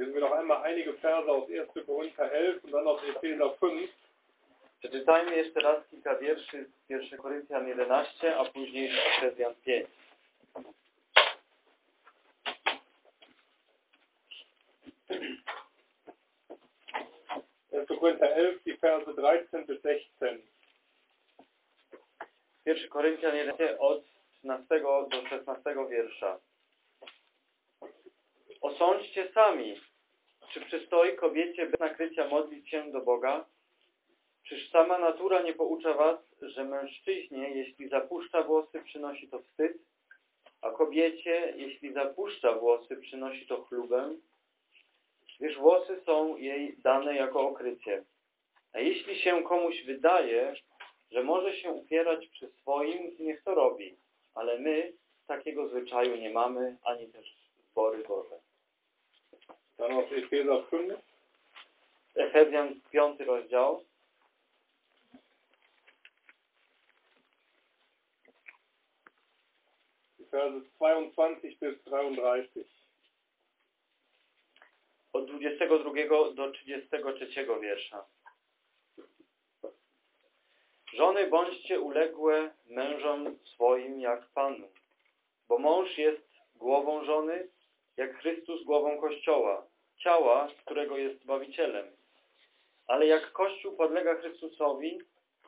Lesen wir noch einmal einige Verse aus 1. Korinther 11 und dann aus Epheser 5. Przeczytajmy jeszcze raz kilka wierszy z 1 Koryntian 11, a później z Efezjan 5. Erste Korinther 11, die Verse 13 bis 16. 1 Koryntian 11 od 13 do 16 wiersza. Osądźcie sami, przystoi kobiecie bez nakrycia modlić się do Boga? Czyż sama natura nie poucza was, że mężczyźnie, jeśli zapuszcza włosy, przynosi to wstyd, a kobiecie, jeśli zapuszcza włosy, przynosi to chlubę? Gdyż włosy są jej dane jako okrycie. A jeśli się komuś wydaje, że może się upierać przy swoim, niech to robi. Ale my takiego zwyczaju nie mamy, ani Boże. Aus Epheser 5. Efezjan 5 rozdział. Verse 22 bis 33. Od 22 do 33 wiersza. Żony bądźcie uległe mężom swoim jak Panu, bo mąż jest głową żony, jak Chrystus głową Kościoła, ciała, którego jest Zbawicielem. Ale jak Kościół podlega Chrystusowi,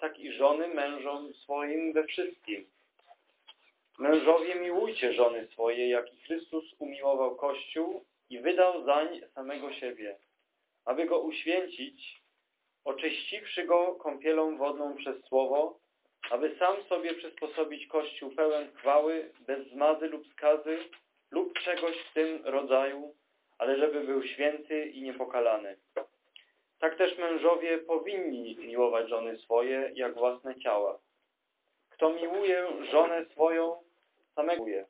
tak i żony mężom swoim we wszystkim. Mężowie miłujcie żony swoje, jak i Chrystus umiłował Kościół i wydał zań samego siebie, aby go uświęcić, oczyściwszy go kąpielą wodną przez Słowo, aby sam sobie przysposobić Kościół pełen chwały, bez zmazy lub skazy, lub czegoś w tym rodzaju, ale żeby był święty i niepokalany. Tak też mężowie powinni miłować żony swoje, jak własne ciała. Kto miłuje żonę swoją, samego miłuje.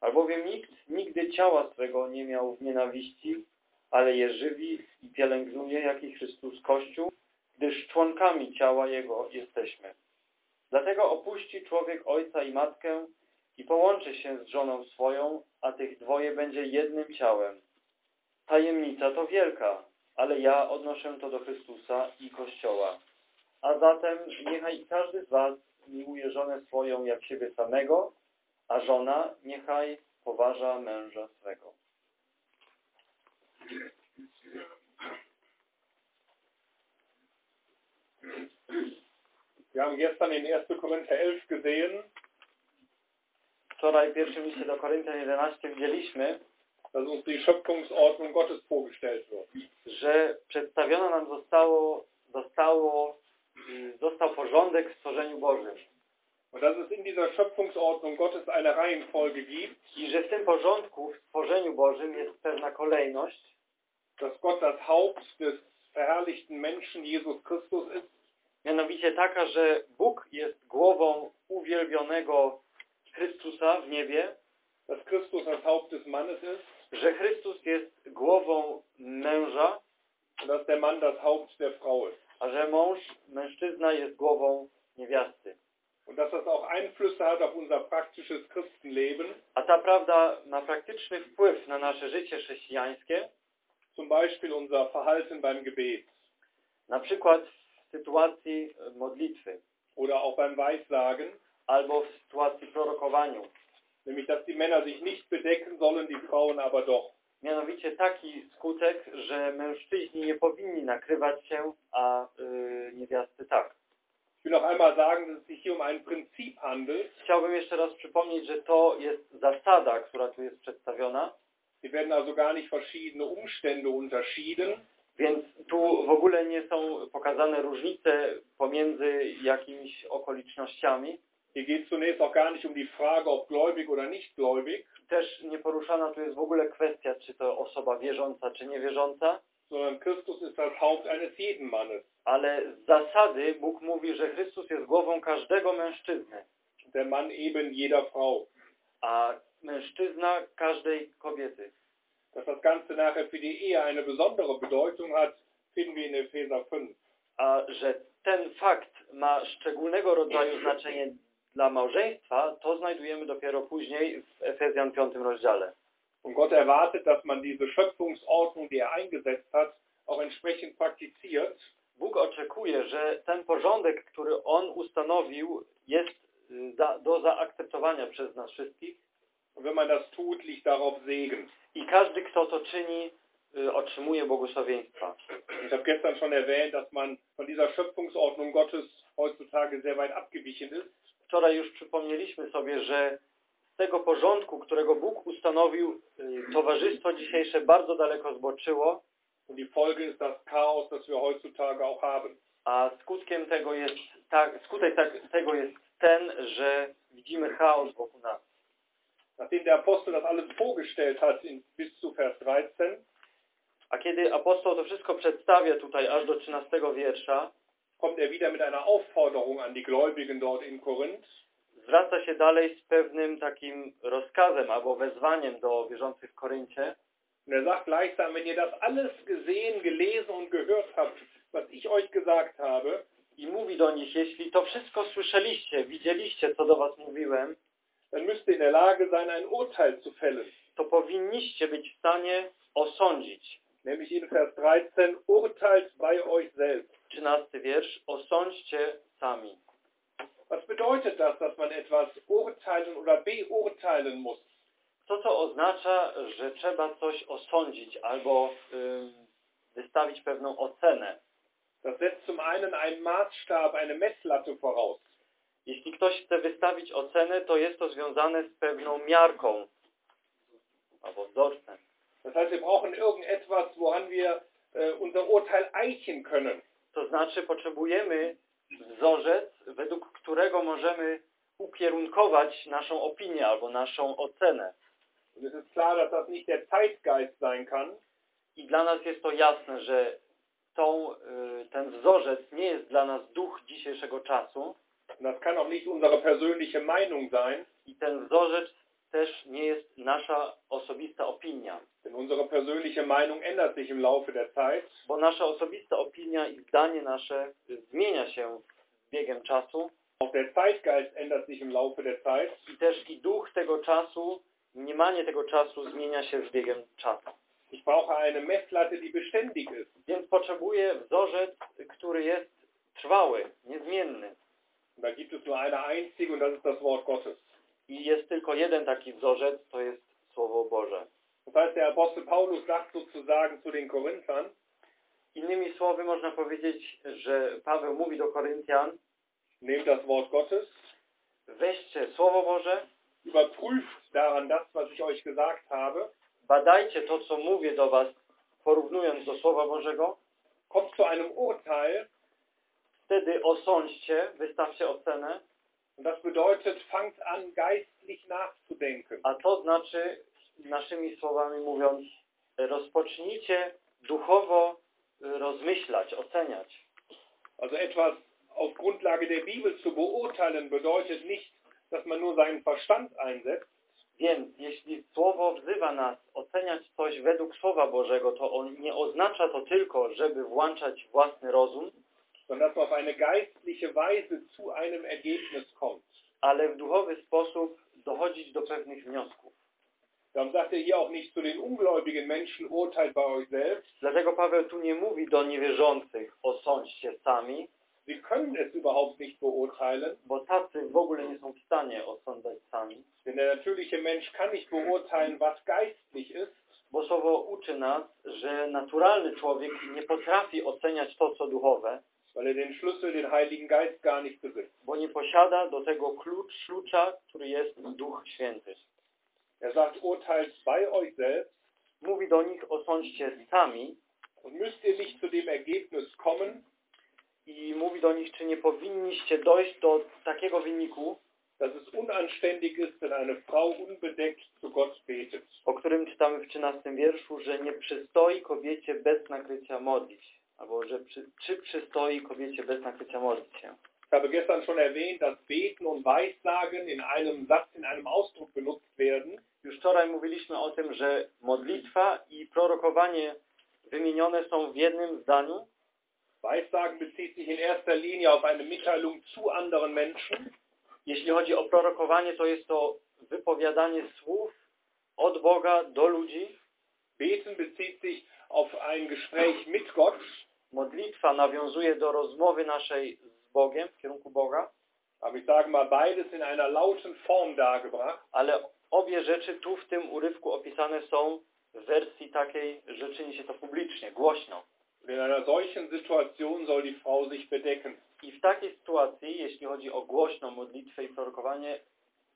Albowiem nikt nigdy ciała swego nie miał w nienawiści, ale je żywi i pielęgnuje, jak i Chrystus Kościół, gdyż członkami ciała Jego jesteśmy. Dlatego opuści człowiek ojca i matkę i połączy się z żoną swoją, a tych dwoje będzie jednym ciałem. Tajemnica to wielka, ale ja odnoszę to do Chrystusa i Kościoła. A zatem niechaj każdy z was miłuje żonę swoją jak siebie samego, a żona niechaj poważa męża swego. Wir haben gestern in 1. Korinther 11 gesehen, Wczoraj w pierwszym liście do Koryntian 11 widzieliśmy, dass uns die Schöpfungsordnung Gottes vorgestellt wird. że przedstawiona nam zostało, zostało, y, został porządek w stworzeniu Bożym. Und dass es in dieser Schöpfungsordnung Gottes eine Reihenfolge gibt, I że w tym porządku, w stworzeniu Bożym jest pewna kolejność, dass Gott das Haupt des verherrlichten Menschen Jesus Christus ist, mianowicie taka, że Bóg jest głową uwielbionego Chrystusa w niebie, dass Christus das Haupt des Mannes ist że Chrystus jest głową męża, dass der Mann das Haupt der Frau ist. a że mąż, mężczyzna jest głową niewiasty. Und dass das auch Einflüsse hat auf unser praktisches Christenleben, A ta prawda ma praktyczny wpływ na nasze życie chrześcijańskie, zum Beispiel unser Verhalten beim Gebet na przykład w sytuacji modlitwy oder auch beim Weissagen, albo w sytuacji prorokowaniu. Nämlich dass die Männer sich nicht bedecken sollen, die Frauen aber doch. Mianowicie taki skutek, że mężczyźni nie powinni nakrywać się, a yy, niewiasty tak. Ich will noch einmal sagen, dass es sich hier um ein Prinzip handelt. Chciałbym jeszcze raz przypomnieć, że to jest zasada, która tu jest przedstawiona, Hier werden also gar nicht verschiedene Umstände unterschieden, więc tu w ogóle nie są pokazane różnice pomiędzy jakimiś okolicznościami. Hier geht es zunächst auch gar nicht um die Frage, ob gläubig oder nicht gläubig, Też nie poruszana tu jest w ogóle kwestia, czy to osoba wierząca, czy niewierząca, sondern Christus ist das Haupt eines jeden Mannes. ale z zasady Bóg mówi, że Chrystus jest głową każdego mężczyzny, Der Mann eben jeder Frau. a mężczyzna każdej kobiety. Dass das Ganze nachher für die Ehe eine besondere Bedeutung hat, finden wir in Epheser 5. A że ten fakt ma szczególnego rodzaju znaczenie dla małżeństwa, to znajdujemy dopiero później w Efezjan 5 rozdziale. Und Gott erwartet, dass man diese Schöpfungsordnung, die er eingesetzt hat, auch entsprechend praktiziert. Bóg oczekuje, że ten porządek, który On ustanowił, jest y, do zaakceptowania przez nas wszystkich wenn man das tut, liegt darauf Segen. i każdy, kto to czyni, y, otrzymuje błogosławieństwa. Ich habe gestern schon erwähnt, dass man von dieser Schöpfungsordnung Gottes heutzutage sehr weit abgewichen ist. Wczoraj już przypomnieliśmy sobie, że z tego porządku, którego Bóg ustanowił, y, towarzystwo dzisiejsze bardzo daleko zboczyło, Und die Folge ist das Chaos, das wir heutzutage auch haben. a skutkiem tego jest tak, skutek tak, tego jest ten, że widzimy chaos wokół nas. Nachdem der Apostel das alles vorgestellt hat in, bis zu Vers 13, A kiedy apostoł to wszystko przedstawia tutaj aż do 13 wiersza, kommt er wieder mit einer Aufforderung an die Gläubigen dort in Korinth. zwraca się dalej z pewnym takim rozkazem albo wezwaniem do wierzących w Koryncie. Und er sagt gleichsam, wenn ihr das alles gesehen, gelesen und gehört habt, was ich euch gesagt habe, I mówi do nich, jeśli to wszystko słyszeliście, widzieliście, co do was mówiłem, dann müsst ihr in der Lage sein, ein Urteil zu fällen. to powinniście być w stanie osądzić. Nämlich in Vers 13, urteilt bei euch selbst. 13 wiersz, osądźcie sami. Was bedeutet das, dass man etwas urteilen oder beurteilen muss? Co to oznacza, że trzeba coś osądzić albo wystawić pewną ocenę? Das setzt zum einen einen Maßstab, eine Messlatte voraus. Jeśli ktoś chce wystawić ocenę, to jest to związane z pewną miarką albo wzorcem. Das heißt, wir brauchen irgendetwas, woran wir äh, unser Urteil eichen können. To znaczy potrzebujemy wzorzec, według którego możemy ukierunkować naszą opinię albo naszą ocenę. Und es ist klar, dass das nicht der Zeitgeist sein kann, I dla nas jest to jasne, że tą, y, ten wzorzec nie jest dla nas duch dzisiejszego czasu das kann auch nicht unsere persönliche Meinung sein, i ten wzorzec też nie jest nasza osobista opinia. denn unsere persönliche Meinung ändert sich im Laufe der Zeit. Bo nasza osobista opinia i zdanie nasze zmienia się z biegiem czasu Auch der Zeitgeist ändert sich im Laufe der Zeit. i też i duch tego czasu, mniemanie tego czasu zmienia się z biegiem czasu. Ich brauche eine Messlatte, die beständig ist. Więc potrzebuję wzorzec, który jest trwały, niezmienny. Da gibt es nur eine einzige und das ist das Wort Gottes. I jest tylko jeden taki wzorzec, to jest Słowo Boże. Das heißt, der Apostel Paulus sagt sozusagen zu den Korinthern, Innymi słowy można powiedzieć, że Paweł mówi do Koryntian, nehmt das Wort Gottes, weźcie Słowo Boże, überprüft daran das, was ich euch gesagt habe, badajcie to, co mówię do was, porównując do Słowa Bożego, kommt zu einem Urteil wtedy osądźcie, wystawcie ocenę, und das bedeutet, fangt an, geistlich nachzudenken. a to znaczy, naszymi słowami mówiąc, rozpocznijcie duchowo y, rozmyślać, oceniać. Also etwas auf Grundlage der Bibel zu beurteilen bedeutet nicht, dass man nur seinen Verstand einsetzt, Więc jeśli Słowo wzywa nas oceniać coś według Słowa Bożego, to on nie oznacza to tylko, żeby włączać własny rozum, sondern dass man auf eine geistliche Weise zu einem Ergebnis kommt. ale w duchowy sposób dochodzić do pewnych wniosków. Darum sagt er hier auch nicht zu den ungläubigen Menschen, urteilt bei euch selbst. Dlatego Paweł tu nie mówi do niewierzących, osądźcie sami, Sie können es überhaupt nicht beurteilen, bo tacy w ogóle nie są w stanie osądzać sami. denn der natürliche Mensch kann nicht beurteilen, was geistlich ist, Bo Słowo uczy nas, że naturalny człowiek nie potrafi oceniać to, co duchowe, weil er den Schlüssel, den Heiligen Geist gar nicht besitzt. bo nie posiada do tego klucz, klucza, który jest Duch Święty. Er sagt, urteilt bei euch selbst Mówi do nich, osądźcie sami und müsst ihr nicht zu dem Ergebnis kommen, i mówi do nich, czy nie powinniście dojść do takiego wyniku, dass es unanständig ist, wenn eine Frau unbedeckt zu Gott betet. o którym czytamy w 13 wierszu, że nie przystoi kobiecie bez nakrycia modlić. Albo, że przy, czy przystoi kobiecie bez nakrycia modlić się. Ich habe gestern schon erwähnt, dass Beten und Weissagen in einem Satz, in einem Ausdruck benutzt werden. Już wczoraj mówiliśmy o tym, że modlitwa i prorokowanie wymienione są w jednym zdaniu. Weissagen bezieht sich in erster Linie auf eine Mitteilung zu anderen Menschen. Jeśli chodzi o prorokowanie, to jest to wypowiadanie słów od Boga do ludzi. Beten bezieht sich auf ein Gespräch mit Gott, Modlitwa nawiązuje do rozmowy naszej z Bogiem, w kierunku Boga, aber ich sage mal beides in einer lauten Form dargebracht. ale obie rzeczy tu w tym urywku opisane są w wersji takiej, że czyni się to publicznie, głośno. Und in einer solchen Situation soll die Frau sich bedecken. I w takiej sytuacji, jeśli chodzi o głośną modlitwę i prorokowanie,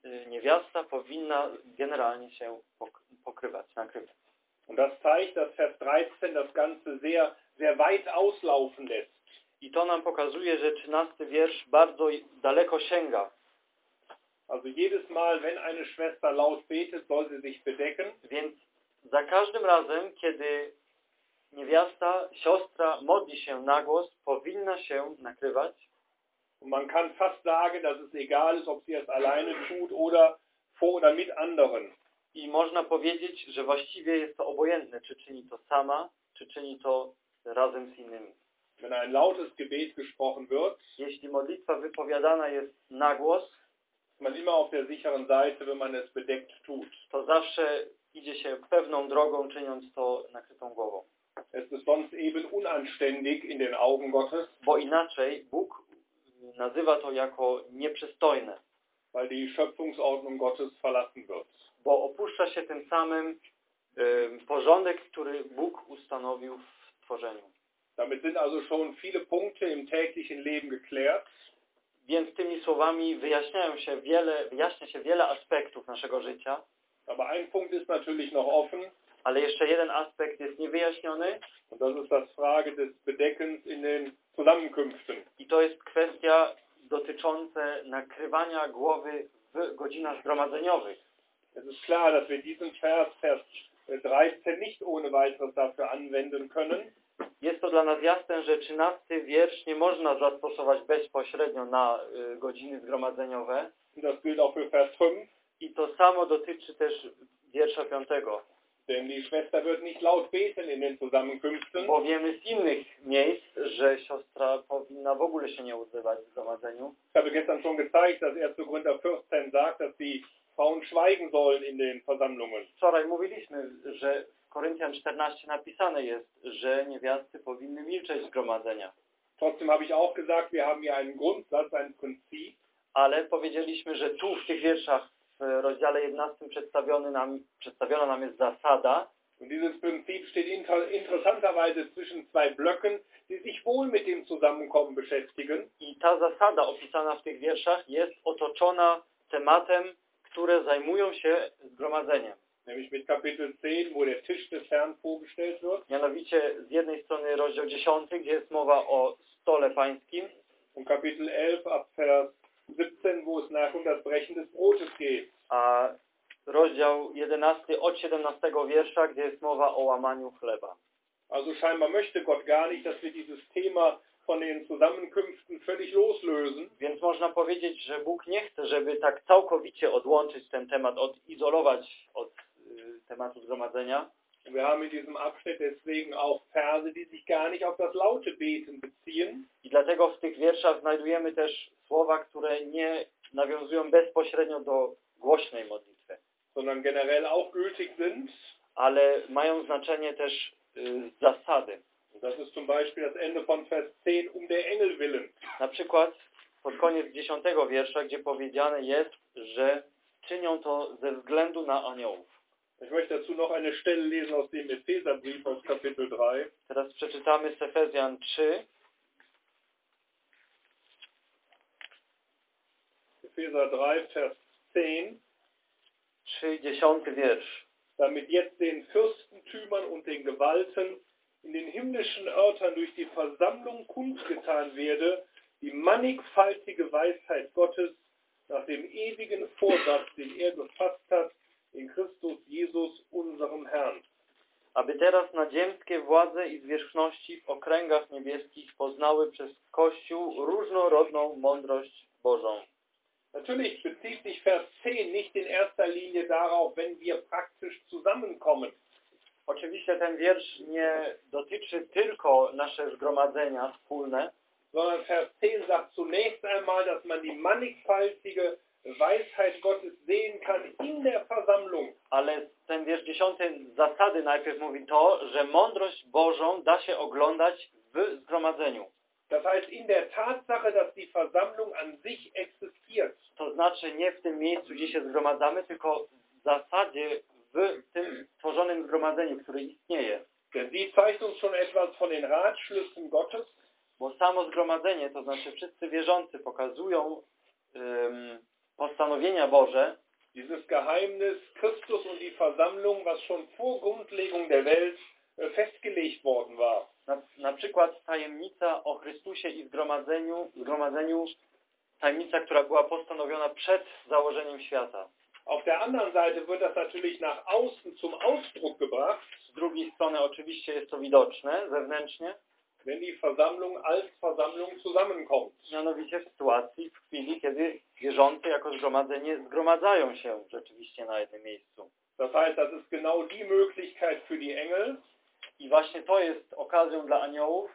y, niewiasta powinna generalnie się pok- pokrywać, nakrywać. Und das zeigt, dass Vers 13 das Ganze sehr, sehr weit auslaufen lässt. I to nam pokazuje, że 13 wiersz bardzo daleko sięga. Also jedes Mal, wenn eine Schwester laut betet, soll sie sich bedecken. Więc za każdym razem, kiedy niewiasta, siostra modli się na głos, powinna się nakrywać. Und man kann fast sagen, dass es egal ist, ob sie es alleine tut oder vor oder mit anderen. I można powiedzieć, że właściwie jest to obojętne, czy czyni to sama, czy czyni to razem z innymi. Wenn ein lautes Gebet gesprochen wird, Jeśli modlitwa wypowiadana jest na głos, man immer auf der sicheren Seite, wenn man es bedeckt tut. to zawsze idzie się pewną drogą, czyniąc to nakrytą głową. Es ist sonst eben unanständig in den Augen Gottes, Bo inaczej Bóg nazywa to jako nieprzystojne, weil die Schöpfungsordnung Gottes verlassen wird. bo opuszcza się tym samym ym, porządek, który Bóg ustanowił w tworzeniu. Damit sind also schon viele Punkte im täglichen Leben geklärt. Więc tymi słowami wyjaśniają się wiele, wyjaśnia się wiele aspektów naszego życia, Aber ein Punkt ist natürlich noch offen, ale jeszcze jeden aspekt jest niewyjaśniony und das ist das Frage des Bedeckens in den Zusammenkünften. i to jest kwestia dotycząca nakrywania głowy w godzinach zgromadzeniowych. Es ist klar, dass wir diesen Vers, Vers 13, nicht ohne weiteres dafür anwenden können. Jest to dla nas jasne, że 13 wiersz nie można zastosować bezpośrednio na y, godziny zgromadzeniowe das gilt auch für Vers 5, i to samo dotyczy też wiersza 5, denn die Schwester wird nicht laut beten in den Zusammenkünften, bo wiemy z innych miejsc, że siostra powinna w ogóle się nie odzywać w zgromadzeniu. Ich habe gestern schon gezeigt, dass 1. Korinther 14 sagt, dass die Frauen schweigen sollen in den Versammlungen. Wczoraj mówiliśmy, że Koryntian 14 napisane jest, że niewiasty powinny milczeć zgromadzenia. Trotzdem habe ich auch gesagt, wir haben hier einen Grundsatz, ein Prinzip, Ale powiedzieliśmy, że tu w tych wierszach w rozdziale 11 przedstawiony nam, przedstawiona nam jest zasada, Und dieses Prinzip steht inter interessanterweise zwischen zwei Blöcken, die sich wohl mit dem Zusammenkommen beschäftigen. I ta zasada opisana w tych wierszach jest otoczona tematem, które zajmują się zgromadzeniem. Nämlich mit Kapitel 10, wo der Tisch des Herrn vorgestellt wird. Mianowicie z jednej strony rozdział 10, gdzie jest mowa o stole pańskim Und Kapitel 11 ab Vers 17, wo es nach um das Brechen des Brotes geht. a rozdział 11 od 17 wiersza, gdzie jest mowa o łamaniu chleba. Also scheinbar möchte Gott gar nicht, dass wir dieses Thema von den Zusammenkünften völlig loslösen. Więc można powiedzieć, że Bóg nie chce, żeby tak całkowicie odłączyć ten temat, odizolować od tematu zgromadzenia. Wir haben in diesem Abschnitt deswegen auch Verse, die sich gar nicht auf das laute Beten beziehen, I dlatego w tych wierszach znajdujemy też słowa, które nie nawiązują bezpośrednio do głośnej modlitwy, sondern generell auch gültig sind. ale mają znaczenie też y, z zasady. Das ist zum Beispiel das Ende von Vers 10, um der Engel willen. Na przykład pod koniec dziesiątego wiersza, gdzie powiedziane jest, że czynią to ze względu na aniołów. Ich möchte dazu noch eine Stelle lesen aus dem Epheserbrief aus Kapitel 3. Teraz przeczytamy z Efezjan 3, Epheser 3, Vers 10. 3, 10 wiersz. damit jetzt den Fürstentümern und den Gewalten in den himmlischen Örtern durch die Versammlung kundgetan werde, die mannigfaltige Weisheit Gottes nach dem ewigen Vorsatz, den er gefasst hat, in Christus Jesus, unserem Herrn. aby teraz nadziemskie władze i zwierzchności w okręgach niebieskich poznały przez Kościół różnorodną mądrość Bożą. Natürlich bezieht sich Vers 10 nicht in erster Linie darauf, wenn wir praktisch zusammenkommen, Oczywiście ten wiersz nie dotyczy tylko nasze zgromadzenia wspólne, sondern Vers 10 sagt zunächst einmal, dass man die mannigfaltige Weisheit Gottes sehen kann in der Versammlung. Ale ten wiersz dziesiąty zasady najpierw mówi to, że mądrość Bożą da się oglądać w zgromadzeniu. Das heißt in der Tatsache, dass die Versammlung an sich existiert. To znaczy nie w tym miejscu, gdzie się zgromadzamy, tylko w zasadzie w tym tworzonym zgromadzeniu, które istnieje. Denn sie zeigt uns schon etwas von den Ratschlüssen Gottes, Bo samo zgromadzenie, to znaczy wszyscy wierzący pokazują postanowienia Boże, dieses Geheimnis Christus und die Versammlung, was schon vor Grundlegung der Welt äh, festgelegt worden war. na, na przykład tajemnica o Chrystusie i zgromadzeniu, zgromadzeniu, tajemnica, która była postanowiona przed założeniem świata. Auf der anderen Seite wird das natürlich nach außen zum Ausdruck gebracht, Z drugiej strony oczywiście jest to widoczne zewnętrznie, wenn die Versammlung als Versammlung zusammenkommt. mianowicie w sytuacji, w chwili, kiedy wierzący jako zgromadzenie zgromadzają się rzeczywiście na jednym miejscu. Das heißt, das ist genau die Möglichkeit für die Engel, I właśnie to jest okazją dla aniołów,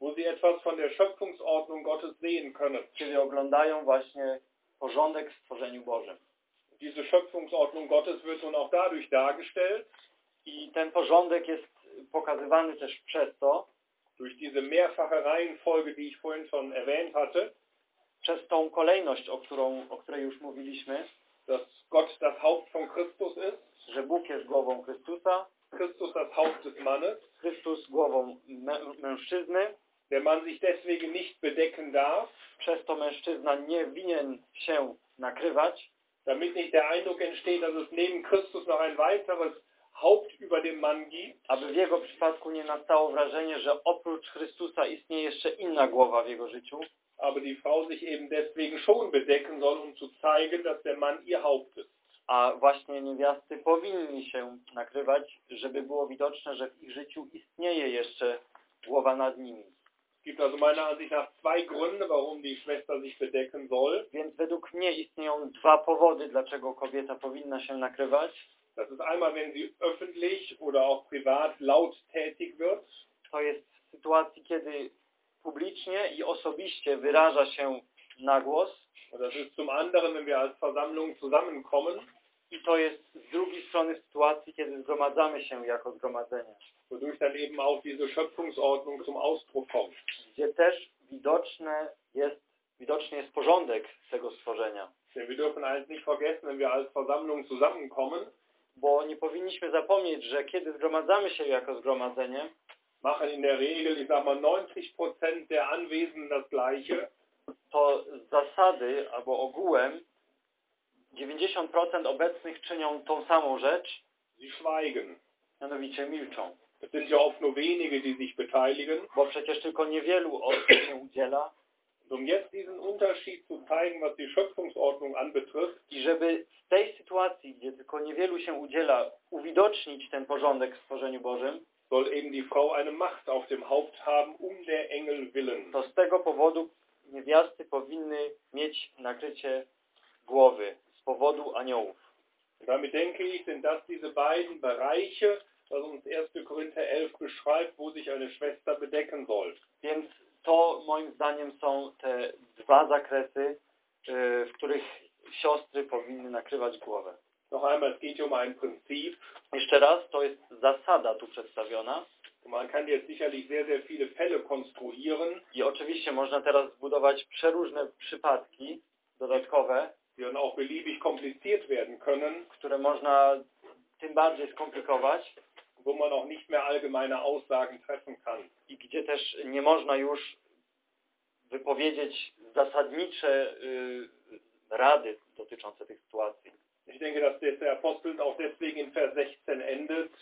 wo sie etwas von der Schöpfungsordnung Gottes sehen können. kiedy oglądają właśnie porządek w stworzeniu Bożym. Diese Schöpfungsordnung Gottes wird nun auch dadurch dargestellt, I ten porządek jest pokazywany też przez to, durch diese mehrfache Reihenfolge, die ich vorhin schon erwähnt hatte, przez tą kolejność, o, którą, o której już mówiliśmy, dass Gott das Haupt von Christus ist, że Bóg jest głową Chrystusa, Christus das Haupt des Mannes, Chrystus głową mę mężczyzny, der Mann sich deswegen nicht bedecken darf, przez to mężczyzna nie winien się nakrywać, damit nicht der Eindruck entsteht, dass es neben Christus noch ein weiteres Haupt über dem Mann gibt, aby w jego przypadku nie nastało wrażenie, że oprócz Chrystusa istnieje jeszcze inna głowa w jego życiu, aber die Frau sich eben deswegen schon bedecken soll, um zu zeigen, dass der Mann ihr Haupt ist. a właśnie niewiasty powinni się nakrywać, żeby było widoczne, że w ich życiu istnieje jeszcze głowa nad nimi. Gibt also meiner Ansicht nach zwei Gründe, warum die Schwester sich bedecken soll. Więc według mnie istnieją dwa powody, dlaczego kobieta powinna się nakrywać. Das ist einmal, wenn sie öffentlich oder auch privat laut tätig wird. To jest w sytuacji, kiedy publicznie i osobiście wyraża się na głos Und das ist zum anderen, wenn wir als Versammlung zusammenkommen, i to jest z drugiej strony w sytuacji, kiedy zgromadzamy się jako zgromadzenie, wodurch dann eben auch diese Schöpfungsordnung zum Ausdruck kommt. gdzie też widoczne jest, widoczny jest porządek tego stworzenia. Denn wir dürfen eins nicht vergessen, wenn wir als Versammlung zusammenkommen, Bo nie powinniśmy zapomnieć, że kiedy zgromadzamy się jako zgromadzenie, machen in der Regel, ich sag mal, 90% der Anwesenden das Gleiche. to z zasady albo ogółem 90% obecnych czynią tą samą rzecz, Sie schweigen. mianowicie milczą. Es sind ja oft nur wenige, die sich beteiligen. Bo przecież tylko niewielu osób się udziela um jetzt diesen Unterschied zu zeigen, was die Schöpfungsordnung anbetrifft, i żeby w tej sytuacji, gdzie tylko niewielu się udziela, uwidocznić ten porządek w stworzeniu Bożym, soll eben die Frau eine Macht auf dem Haupt haben, um der Engel willen. to z tego powodu niewiasty powinny mieć nakrycie głowy z powodu aniołów. Damit denke ich, sind das diese beiden Bereiche, was uns 1. Korinther 11 beschreibt, wo sich eine Schwester bedecken soll. Więc to moim zdaniem są te dwa zakresy, y, w których siostry powinny nakrywać głowę. Noch einmal, es geht hier um ein Prinzip. Jeszcze raz, to jest zasada tu przedstawiona man kann jetzt sicherlich sehr, sehr viele Fälle konstruieren, i oczywiście można teraz zbudować przeróżne przypadki dodatkowe, die auch beliebig kompliziert werden können, które można tym bardziej skomplikować wo man auch nicht mehr allgemeine Aussagen treffen kann. i gdzie też nie można już wypowiedzieć zasadnicze y, rady dotyczące tych sytuacji. Ich denke, dass der Apostel auch deswegen in Vers 16 endet,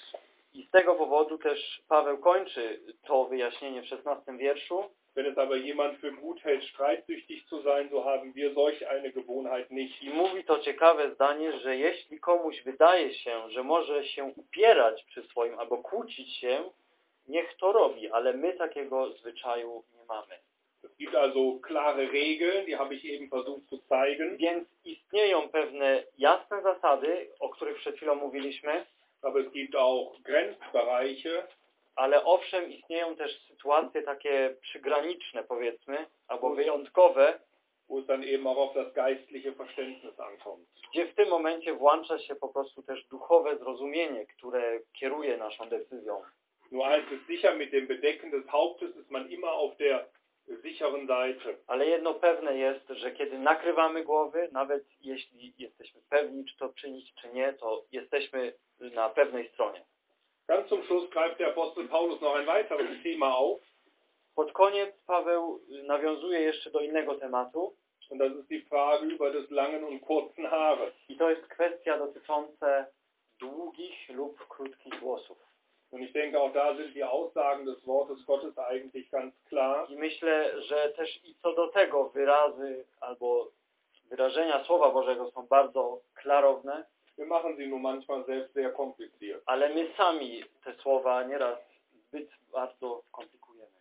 I z tego powodu też Paweł kończy to wyjaśnienie w 16 wierszu. Wenn es aber jemand für gut hält, streitsüchtig zu sein, so haben wir solch eine Gewohnheit nicht. I mówi to ciekawe zdanie, że jeśli komuś wydaje się, że może się upierać przy swoim albo kłócić się, niech to robi, ale my takiego zwyczaju nie mamy. Es gibt also klare Regeln, die habe ich eben versucht zu zeigen, Więc istnieją pewne jasne zasady, o których przed chwilą mówiliśmy, aber es gibt auch Grenzbereiche, ale owszem istnieją też sytuacje takie przygraniczne powiedzmy, albo wyjątkowe, wo es dann eben auch auf das geistliche Verständnis ankommt. Gdzie w tym momencie włącza się po prostu też duchowe zrozumienie, które kieruje naszą decyzją. Nur eins ist sicher, mit dem Bedecken des Hauptes ist man immer auf der sicheren Seite. Ale jedno pewne jest, że kiedy nakrywamy głowy, nawet jeśli jesteśmy pewni, czy to czynić, czy nie, to jesteśmy na pewnej stronie. Ganz zum Schluss greift der Apostel Paulus noch ein weiteres Thema auf, Pod koniec Paweł nawiązuje jeszcze do innego tematu und das ist die Frage über des langen und kurzen Haares. i to jest kwestia dotycząca długich lub krótkich włosów. Und ich denke, auch da sind die Aussagen des Wortes Gottes eigentlich ganz klar. I myślę, że też i co do tego wyrazy albo wyrażenia Słowa Bożego są bardzo klarowne, Wir machen sie nur manchmal selbst sehr kompliziert. ale my sami te słowa nieraz zbyt bardzo komplikujemy.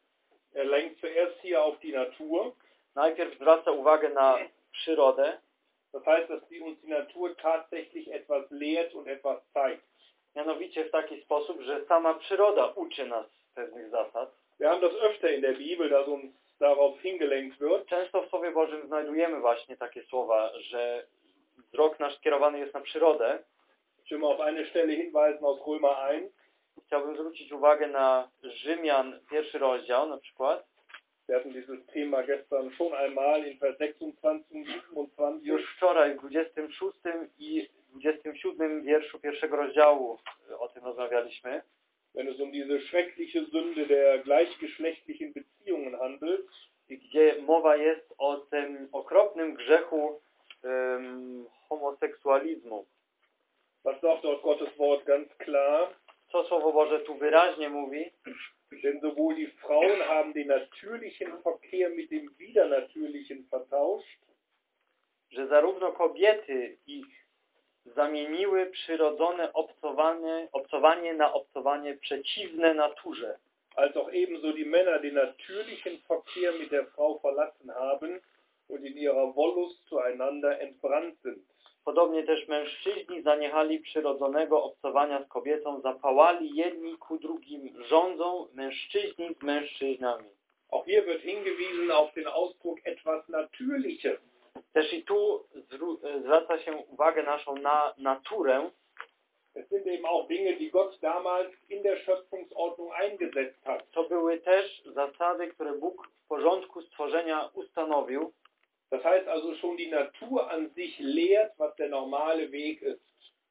Er lenkt zuerst hier auf die Natur. Najpierw zwraca uwagę na przyrodę, Das heißt, dass die uns die Natur tatsächlich etwas lehrt und etwas zeigt. mianowicie w taki sposób, że sama przyroda uczy nas pewnych zasad. Wir haben das öfter in der Bibel, dass uns darauf hingelenkt wird. Często w Słowie Bożym znajdujemy właśnie takie słowa, że wzrok nasz skierowany jest na przyrodę. Mal auf eine Stelle hinweisen aus Römer 1. Chciałbym zwrócić uwagę na Rzymian, pierwszy rozdział na przykład. Wir hatten dieses Thema gestern schon einmal in Vers 26 und 27. Już wczoraj w 26 i 27 wierszu pierwszego rozdziału y, o tym rozmawialiśmy. wenn es um diese schreckliche Sünde der gleichgeschlechtlichen Beziehungen handelt, gdzie mowa jest o tym okropnym grzechu em, homoseksualizmu. was sagt dort Gottes Wort ganz klar? Co Słowo Boże tu wyraźnie mówi? Denn sowohl die Frauen haben den natürlichen Verkehr mit dem Widernatürlichen vertauscht, Że zarówno kobiety ich zamieniły przyrodzone obcowanie, obcowanie na obcowanie przeciwne naturze. als auch ebenso die Männer den natürlichen Verkehr mit der Frau verlassen haben und in ihrer Wollust zueinander entbrannt sind. Podobnie też mężczyźni zaniechali przyrodzonego obcowania z kobietą, zapałali jedni ku drugim, rządzą mężczyźni z mężczyznami. Auch hier wird hingewiesen auf den Ausdruck etwas Natürliches. Też i tu zwró- zwraca się uwagę naszą na naturę. Es sind eben auch Dinge, die Gott damals in der Schöpfungsordnung eingesetzt hat. To były też zasady, które Bóg w porządku stworzenia ustanowił. Das heißt also schon die Natur an sich lehrt, was der normale Weg ist.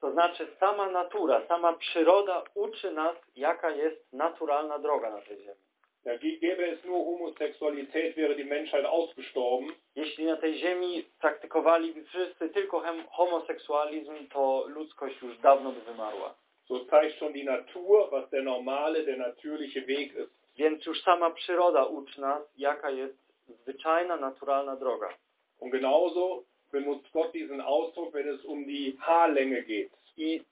To znaczy sama natura, sama przyroda uczy nas, jaka jest naturalna droga na tej ziemi. Ja, gäbe es nur Homosexualität, wäre die Menschheit ausgestorben. Jeśli na tej ziemi praktykowaliby wszyscy tylko homoseksualizm, to ludzkość już dawno by wymarła. So zeigt schon die Natur, was der normale, der natürliche Weg ist. Więc już sama przyroda uczy nas, jaka jest zwyczajna, naturalna droga. Und genauso benutzt Gott diesen Ausdruck, wenn es um die Haarlänge geht. I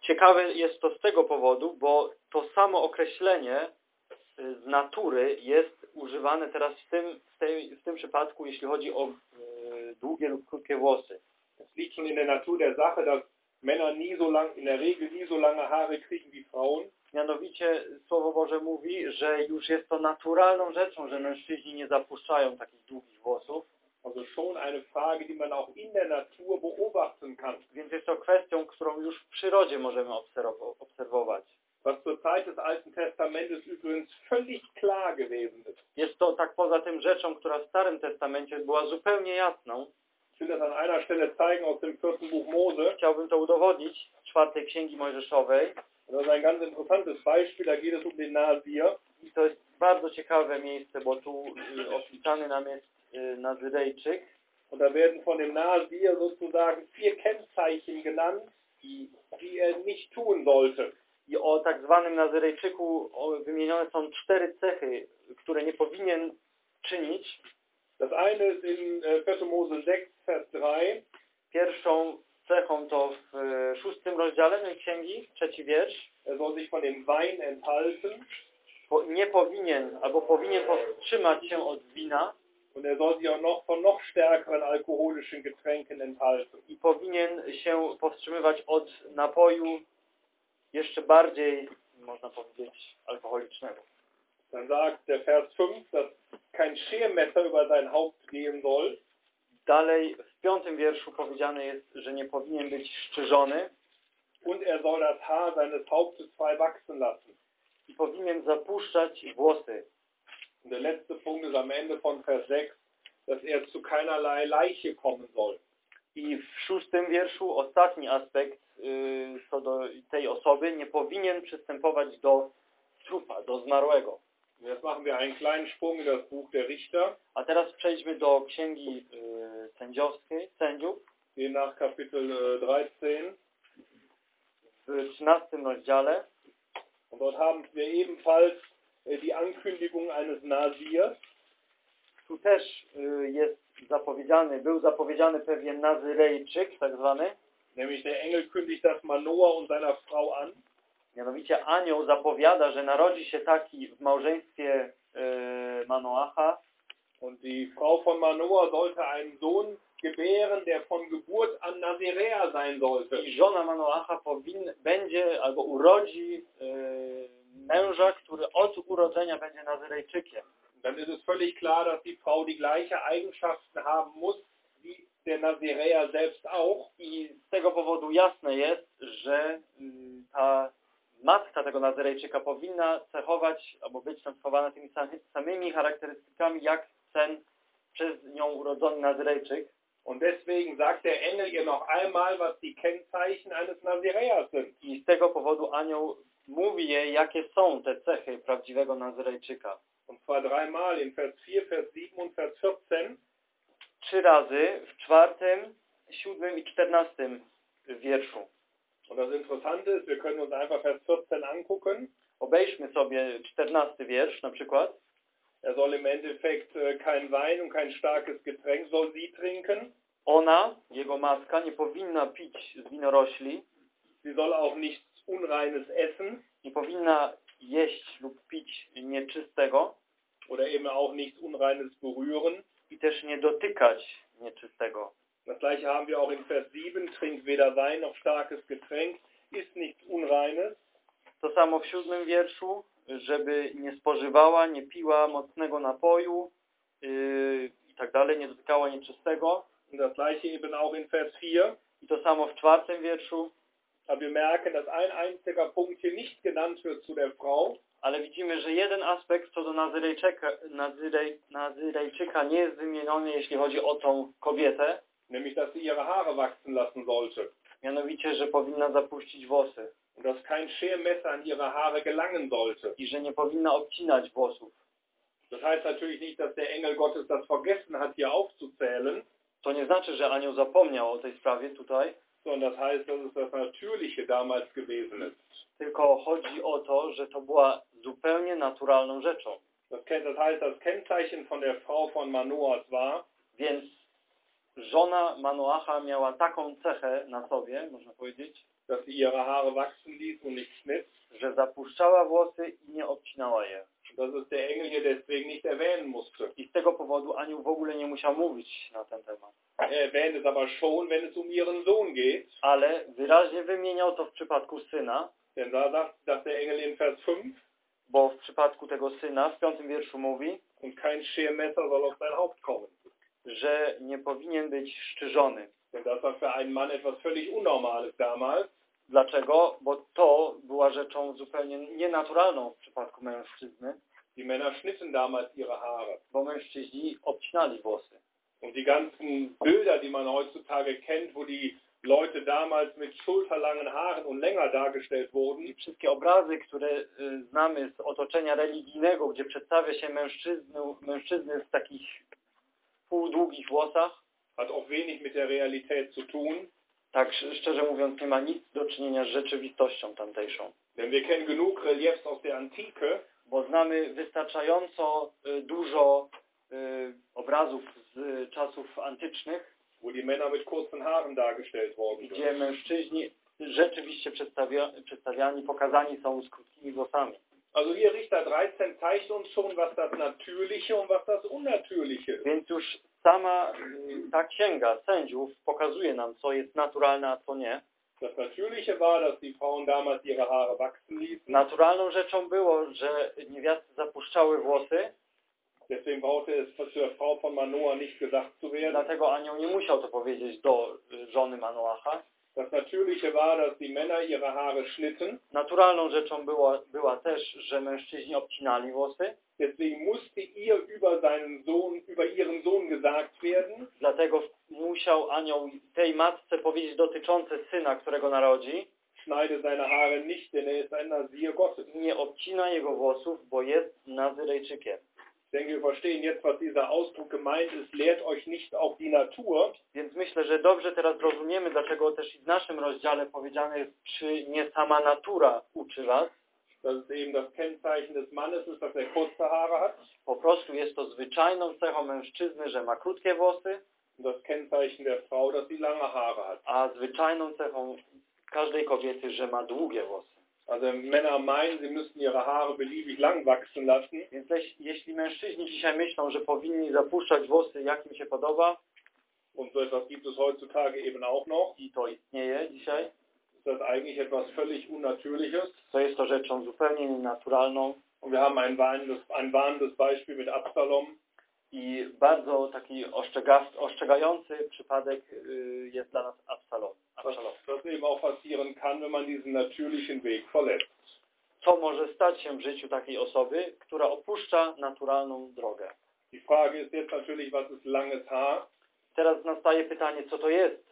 ciekawe jest to z tego powodu, bo to samo określenie y, z natury jest używane teraz w tym, w tej, w tym przypadku, jeśli chodzi o y, długie lub krótkie włosy. Es liegt schon in der Natur der Sache, dass Männer nie so lang, in der Regel nie so lange Haare kriegen wie Frauen. Mianowicie Słowo Boże mówi, że już jest to naturalną rzeczą, że mężczyźni nie zapuszczają takich długich włosów, Also schon eine Frage, die man auch in der Natur beobachten kann. więc jest to kwestią, którą już w przyrodzie możemy obserwo- obserwować. Was zur Zeit des Alten Testamentes übrigens völlig klar gewesen ist. Jest to tak poza tym rzeczą, która w Starym Testamencie była zupełnie jasną. Ich will das an einer Stelle zeigen aus dem vierten Buch Mose. Chciałbym to udowodnić z czwartej Księgi Mojżeszowej. Das ein ganz interessantes Beispiel. Da geht es um den Nasir. I to jest bardzo ciekawe miejsce, bo tu y, opisany nam jest y, Nazyrejczyk Und da werden von dem Nasir sozusagen vier Kennzeichen genannt, i, die er nicht tun sollte. i o tak zwanym Nazyrejczyku wymienione są cztery cechy, które nie powinien czynić. Das eine ist in äh, 4. Mose 6, Vers 3. Pierwszą cechą to w y, szóstym rozdziale tej księgi, trzeci wiersz. Er soll sich von dem Wein enthalten nie powinien, albo powinien powstrzymać się od wina und er soll sich auch noch von noch stärkeren alkoholischen Getränken enthalten. i powinien się powstrzymywać od napoju jeszcze bardziej, można powiedzieć, alkoholicznego. Dann sagt der Vers 5, dass kein Schermesser über sein Haupt gehen soll. Dalej w piątym wierszu powiedziane jest, że nie powinien być szczerzony und er soll das Haar seines Hauptes frei wachsen lassen. i powinien zapuszczać włosy. Und der letzte Punkt ist am Ende von Vers 6, dass er zu keinerlei Leiche kommen soll. I w szóstym wierszu ostatni aspekt yy, co do tej osoby nie powinien przystępować do trupa, do zmarłego. Jetzt machen wir einen kleinen Sprung in das Buch der Richter, A teraz przejdźmy do księgi yy, sędziowskiej, sędziów hier nach Kapitel äh, 13. w 13 rozdziale. Und dort haben wir ebenfalls die Ankündigung eines Nasirs. Tu też yy, jest zapowiedziany, był zapowiedziany pewien Nazyrejczyk, tak zwany. Nämlich der Engel kündigt das Manoah und seiner Frau an. Mianowicie anioł zapowiada, że narodzi się taki w małżeństwie yy, Manoacha Und die Frau von Manoah sollte einen Sohn gebären, der von Geburt an Naziräer sein sollte. i żona Manoacha powin, będzie albo urodzi yy, męża, który od urodzenia będzie Nazyrejczykiem. Dann ist es völlig klar, dass die Frau die gleiche Eigenschaften haben muss wie der Naziräer selbst auch. I z tego powodu jasne jest, że yy, ta matka tego Nazyrejczyka powinna cechować albo być cechowana tymi samy- samymi charakterystykami jak ten przez nią urodzony Nazyrejczyk. Und deswegen sagt der Engel ihr noch einmal, was die Kennzeichen eines Naziräers sind. I z tego powodu anioł mówi jej, jakie są te cechy prawdziwego Nazyrejczyka. Und zwar dreimal in Vers 4, Vers 7 und Vers 14. Trzy razy w czwartym, siódmym i czternastym wierszu. Und das Interessante ist, wir können uns einfach Vers 14 angucken. Obejrzmy sobie czternasty wiersz na przykład. Er soll im Endeffekt äh, kein Wein und kein starkes Getränk soll sie trinken. Ona, jego matka, nie powinna pić z winorośli, Sie soll auch nichts Unreines essen nie powinna jeść lub pić nieczystego oder eben auch nichts Unreines berühren. i też nie dotykać nieczystego. Das gleiche haben wir auch in Vers 7. Trinkt weder Wein noch starkes Getränk, isst nichts Unreines. To samo w siódmym wierszu, żeby nie spożywała, nie piła mocnego napoju yy, i tak dalej, nie dotykała nieczystego. Und das gleiche eben auch in Vers 4. I to samo w czwartym wierszu, Aber wir merken, dass ein einziger Punkt hier nicht genannt wird zu der Frau. ale widzimy, że jeden aspekt co do Nazyrejczyka, Nazyrej, Nazyrejczyka nie jest wymieniony, jeśli chodzi o tą kobietę, Nämlich, dass sie ihre Haare wachsen lassen sollte. mianowicie, że powinna zapuścić włosy Und dass kein Schermesser an ihre Haare gelangen sollte. i że nie powinna obcinać włosów. Das heißt natürlich nicht, dass der Engel Gottes das vergessen hat, hier aufzuzählen, To nie znaczy, że anioł zapomniał o tej sprawie tutaj, sondern das heißt, dass es das Natürliche damals gewesen ist. tylko chodzi o to, że to była zupełnie naturalną rzeczą. Das, das heißt, das Kennzeichen von der Frau von Manoas war, Więc żona Manoacha miała taką cechę na sobie, można powiedzieć, dass sie ihre Haare wachsen ließ und nicht schnitt. że zapuszczała włosy i nie obcinała je. I z tego powodu anioł w ogóle nie musiał mówić na ten temat. Erwähnt es aber schon, wenn es um ihren Sohn geht. Ale wyraźnie wymieniał to w przypadku syna, Denn da sagt, sagt der Engel in Vers 5, bo w przypadku tego syna w piątym wierszu mówi, und kein Schermesser soll auf sein Haupt kommen. że nie powinien być szczyżony. Denn das war für einen Mann etwas völlig Unnormales damals. Dlaczego? Bo to była rzeczą zupełnie nienaturalną w przypadku mężczyzny, Die Männer schnitten damals ihre Haare. bo mężczyźni obcinali włosy. Und die ganzen Bilder, die man heutzutage kennt, wo die Leute damals mit schulterlangen Haaren und länger dargestellt wurden, I wszystkie obrazy, które y, znamy z otoczenia religijnego, gdzie przedstawia się mężczyznę, mężczyzny w takich półdługich włosach, hat auch wenig mit der Realität zu tun. Tak sz- szczerze mówiąc nie ma nic do czynienia z rzeczywistością tamtejszą. Denn wir kennen genug Reliefs aus der Antike, Bo znamy wystarczająco y, dużo y, obrazów z czasów antycznych, wo die Männer mit kurzen Haaren dargestellt worden gdzie mężczyźni rzeczywiście przedstawia, przedstawiani, pokazani są z krótkimi włosami. Also hier Richter 13 zeigt uns schon, was das Natürliche und was das Unnatürliche ist. Więc już sama y, ta księga sędziów pokazuje nam, co jest naturalne, a co nie. Naturalną rzeczą było, że niewiasty zapuszczały włosy Deswegen brauchte es zur Frau von Manoah nicht gesagt zu werden. Dlatego anioł nie musiał to powiedzieć do y, żony Manoacha. Das Natürliche war, dass die Männer ihre Haare schnitten. Naturalną rzeczą była, była też, że mężczyźni obcinali włosy. Deswegen musste ihr über seinen Sohn, über ihren Sohn gesagt werden. Dlatego musiał anioł tej matce powiedzieć dotyczące syna, którego narodzi. Schneide seine Haare nicht, denn er ist ein Nasir Gottes. Nie obcina jego włosów, bo jest Nazyrejczykiem. Denke, wir verstehen jetzt, was dieser Ausdruck gemeint ist. Lehrt euch nicht auch die Natur. Więc myślę, że dobrze teraz rozumiemy, dlaczego też i w naszym rozdziale powiedziane jest, czy nie sama natura uczy was. Eben das Kennzeichen des Mannes, ist, dass er kurze Haare hat. Po prostu jest to zwyczajną cechą mężczyzny, że ma krótkie włosy, das Kennzeichen der Frau, dass sie lange Haare hat. a zwyczajną cechą każdej kobiety, że ma długie włosy. Also Männer meinen, sie müssten ihre Haare beliebig lang wachsen lassen. Więc jeś- jeśli mężczyźni dzisiaj myślą, że powinni zapuszczać włosy jak im się podoba, Und so etwas gibt es heutzutage eben auch noch. i to istnieje dzisiaj, das eigentlich etwas völlig Unnatürliches. to jest to rzeczą zupełnie nienaturalną Und wir haben ein warnendes, ein warnendes Beispiel mit Absalom. i bardzo taki ostrzegający przypadek y, jest dla nas Absalom. Absalom. was eben auch passieren kann, wenn man diesen natürlichen Weg verlässt. Co może stać się w życiu takiej osoby, która opuszcza naturalną drogę? Die Frage ist jetzt natürlich, was ist langes Haar? Teraz nastaje pytanie, co to jest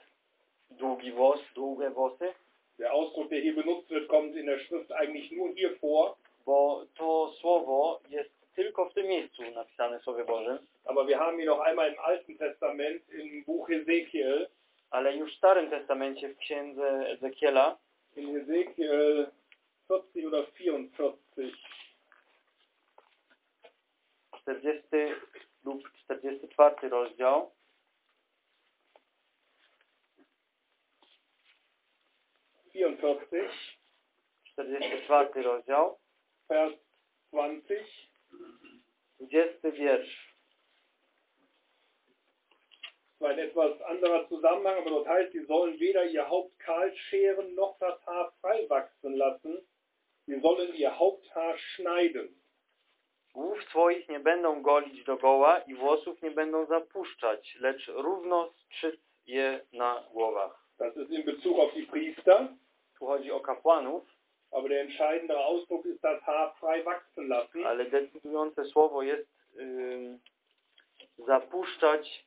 długi włos, długie włosy? Der Ausdruck, der hier benutzt wird, kommt in der Schrift eigentlich nur hier vor. Bo to słowo jest tylko w tym miejscu napisane w Słowie Bożym, Aber wir haben ihn noch einmal im Alten Testament im Buch Ezekiel. ale już w Starym Testamencie w księdze Ezekiela, In Ezekiel 40 oder 44. 40 lub 44 rozdział, vierundvierzig, 44 rozdział, Vers 20. 20 wiersz. War ein etwas anderer Zusammenhang, aber dort heißt, sie sollen weder ihr Haupt kahl scheren noch das Haar frei wachsen lassen. Sie sollen ihr Haupthaar schneiden. Głów swoich nie będą golić dogoła i włosów nie będą zapuszczać, lecz równo strzyc je na głowach. Das ist in Bezug auf die Priester, Tu chodzi o kapłanów, aber der entscheidende Ausdruck ist das Haar frei wachsen lassen. ale decydujące słowo jest zapuszczać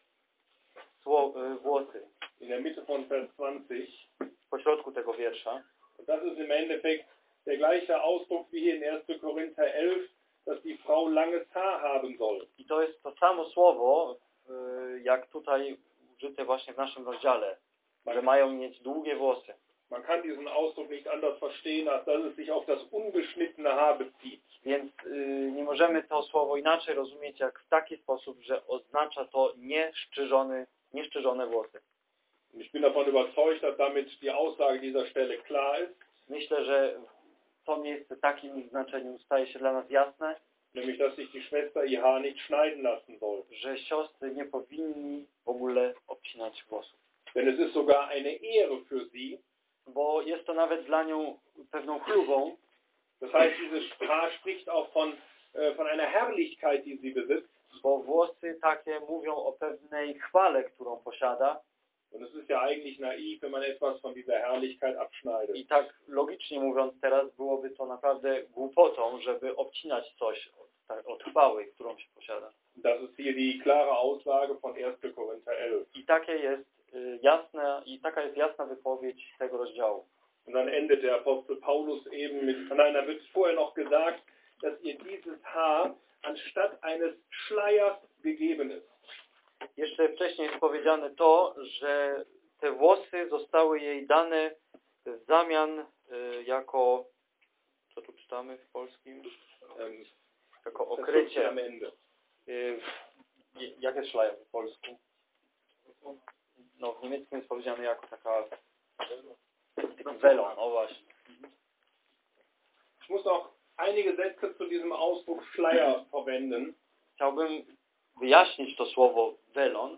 sło, y, włosy. In der Mitte von Vers 20. W pośrodku tego wiersza. Das ist im Endeffekt der gleiche Ausdruck wie hier in 1. Korinther 11, dass die Frau langes Haar haben soll. I to jest to samo słowo, y, jak tutaj użyte właśnie w naszym rozdziale, że mają mieć długie włosy. Man kann diesen Ausdruck nicht anders verstehen, als dass es sich auf das ungeschnittene Haar bezieht. Więc y, nie możemy to słowo inaczej rozumieć jak w taki sposób, że oznacza to nieszczyżony, nieszczyżone włosy. Ich bin davon überzeugt, dass damit die Aussage dieser Stelle klar ist, Myślę, że to miejsce w takim znaczeniu staje się dla nas jasne, nämlich dass sich die Schwester ihr Haar nicht schneiden lassen soll. że siostry nie powinni w ogóle obcinać włosów. Denn es ist sogar eine Ehre für sie. Bo jest to nawet dla nią pewną chlubą, Das heißt, dieses spricht auch von, äh, von einer Herrlichkeit, die sie besitzt. bo włosy takie mówią o pewnej chwale, którą posiada Und es ist ja eigentlich naiv, wenn man etwas von dieser Herrlichkeit abschneidet. i tak logicznie mówiąc teraz byłoby to naprawdę głupotą, żeby obcinać coś od, tak, od chwały, którą się posiada. Das ist hier die klare Aussage von 1. Korinther 11. I takie jest y, jasne, i taka jest jasna wypowiedź tego rozdziału. Und dann endet der Apostel Paulus eben mit, nein, da wird vorher noch gesagt, dass ihr dieses Haar anstatt eines Schleiers gegeben ist. Jeszcze wcześniej jest powiedziane to, że te włosy zostały jej dane w zamian y, jako, co tu czytamy w polskim? Ähm, Jako okrycie. Y, jak jest szlaja po polsku? No w niemieckim jest powiedziane jako taka welon, o właśnie. Ich muss noch einige Sätze zu diesem Ausdruck Schleier verwenden, Chciałbym wyjaśnić to słowo welon,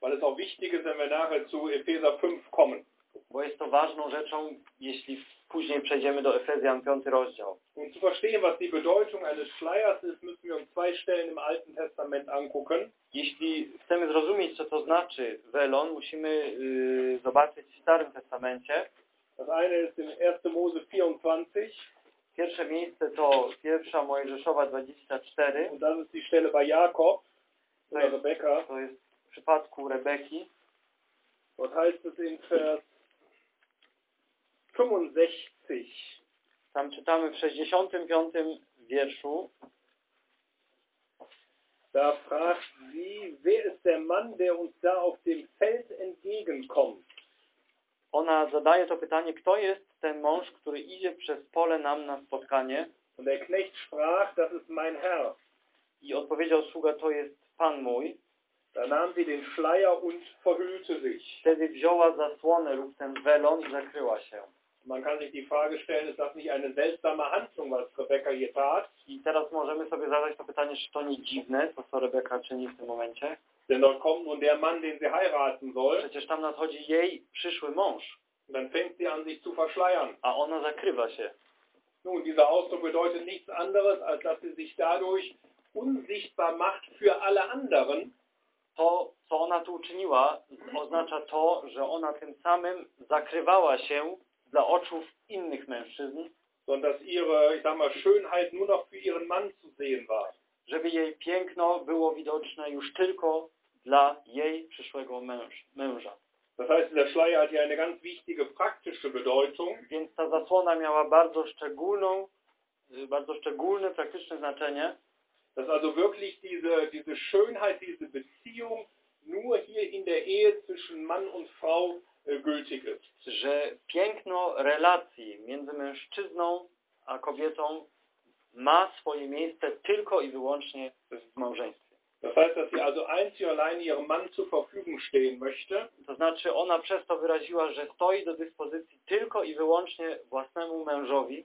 weil es auch wichtig ist, wenn wir nachher zu Epheser 5 kommen. Bo jest to ważną rzeczą, jeśli później przejdziemy do Efezjan 5 rozdział. Um zu verstehen, was die Bedeutung eines Schleiers ist, müssen wir uns zwei Stellen im Alten Testament angucken. Jeśli chcemy zrozumieć, co to znaczy welon, musimy y, zobaczyć w Starym Testamencie. Das eine ist in 1. Mose 24 Pierwsze miejsce to pierwsza Mojżeszowa 24. und das ist die Stelle bei Jakob oder Nein. Rebekka. To jest w przypadku Rebeki. Dort heißt es in Vers 65. Tam czytamy w 65 wierszu. Da fragt sie, wer ist der Mann, der uns da auf dem Feld entgegenkommt? Ona zadaje to pytanie, kto jest ten mąż, który idzie przez pole nam na spotkanie? Und der Knecht sprach, das ist mein Herr. I odpowiedział sługa, to jest Pan mój. Da nahm sie den Schleier und verhüllte sich. Wtedy wzięła zasłonę lub ten welon i zakryła się. Man kann sich die Frage stellen, ist das nicht eine seltsame Handlung, was Rebekka hier tat? I teraz możemy sobie zadać to pytanie, czy to nie dziwne, to co Rebeka czyni w tym momencie? Denn dort kommt nun der Mann, den sie heiraten soll. Przecież tam nadchodzi jej przyszły mąż, dann fängt sie an, sich zu verschleiern. a ona zakrywa się. Nun, dieser Ausdruck bedeutet nichts anderes, als dass sie sich dadurch unsichtbar macht für alle anderen. To, co ona tu uczyniła, oznacza to, że ona tym samym zakrywała się dla oczu innych mężczyzn, sondern dass ihre, ich sag mal, Schönheit nur noch für ihren Mann zu sehen war. żeby jej piękno było widoczne już tylko dla jej przyszłego męż, męża. Das heißt, dieser Schleier hat hier eine ganz wichtige praktische Bedeutung. Więc ta zasłona miała bardzo szczególną, bardzo szczególne, praktyczne znaczenie, Dass also wirklich diese, diese Schönheit, diese Beziehung nur hier in der Ehe zwischen Mann und Frau relacji między mężczyzną a kobietą ma swoje miejsce tylko i wyłącznie w małżeństwie. Das heißt, dass sie also einzig und allein ihrem Mann zur Verfügung stehen möchte To znaczy ona przez to wyraziła, że stoi do dyspozycji tylko i wyłącznie własnemu mężowi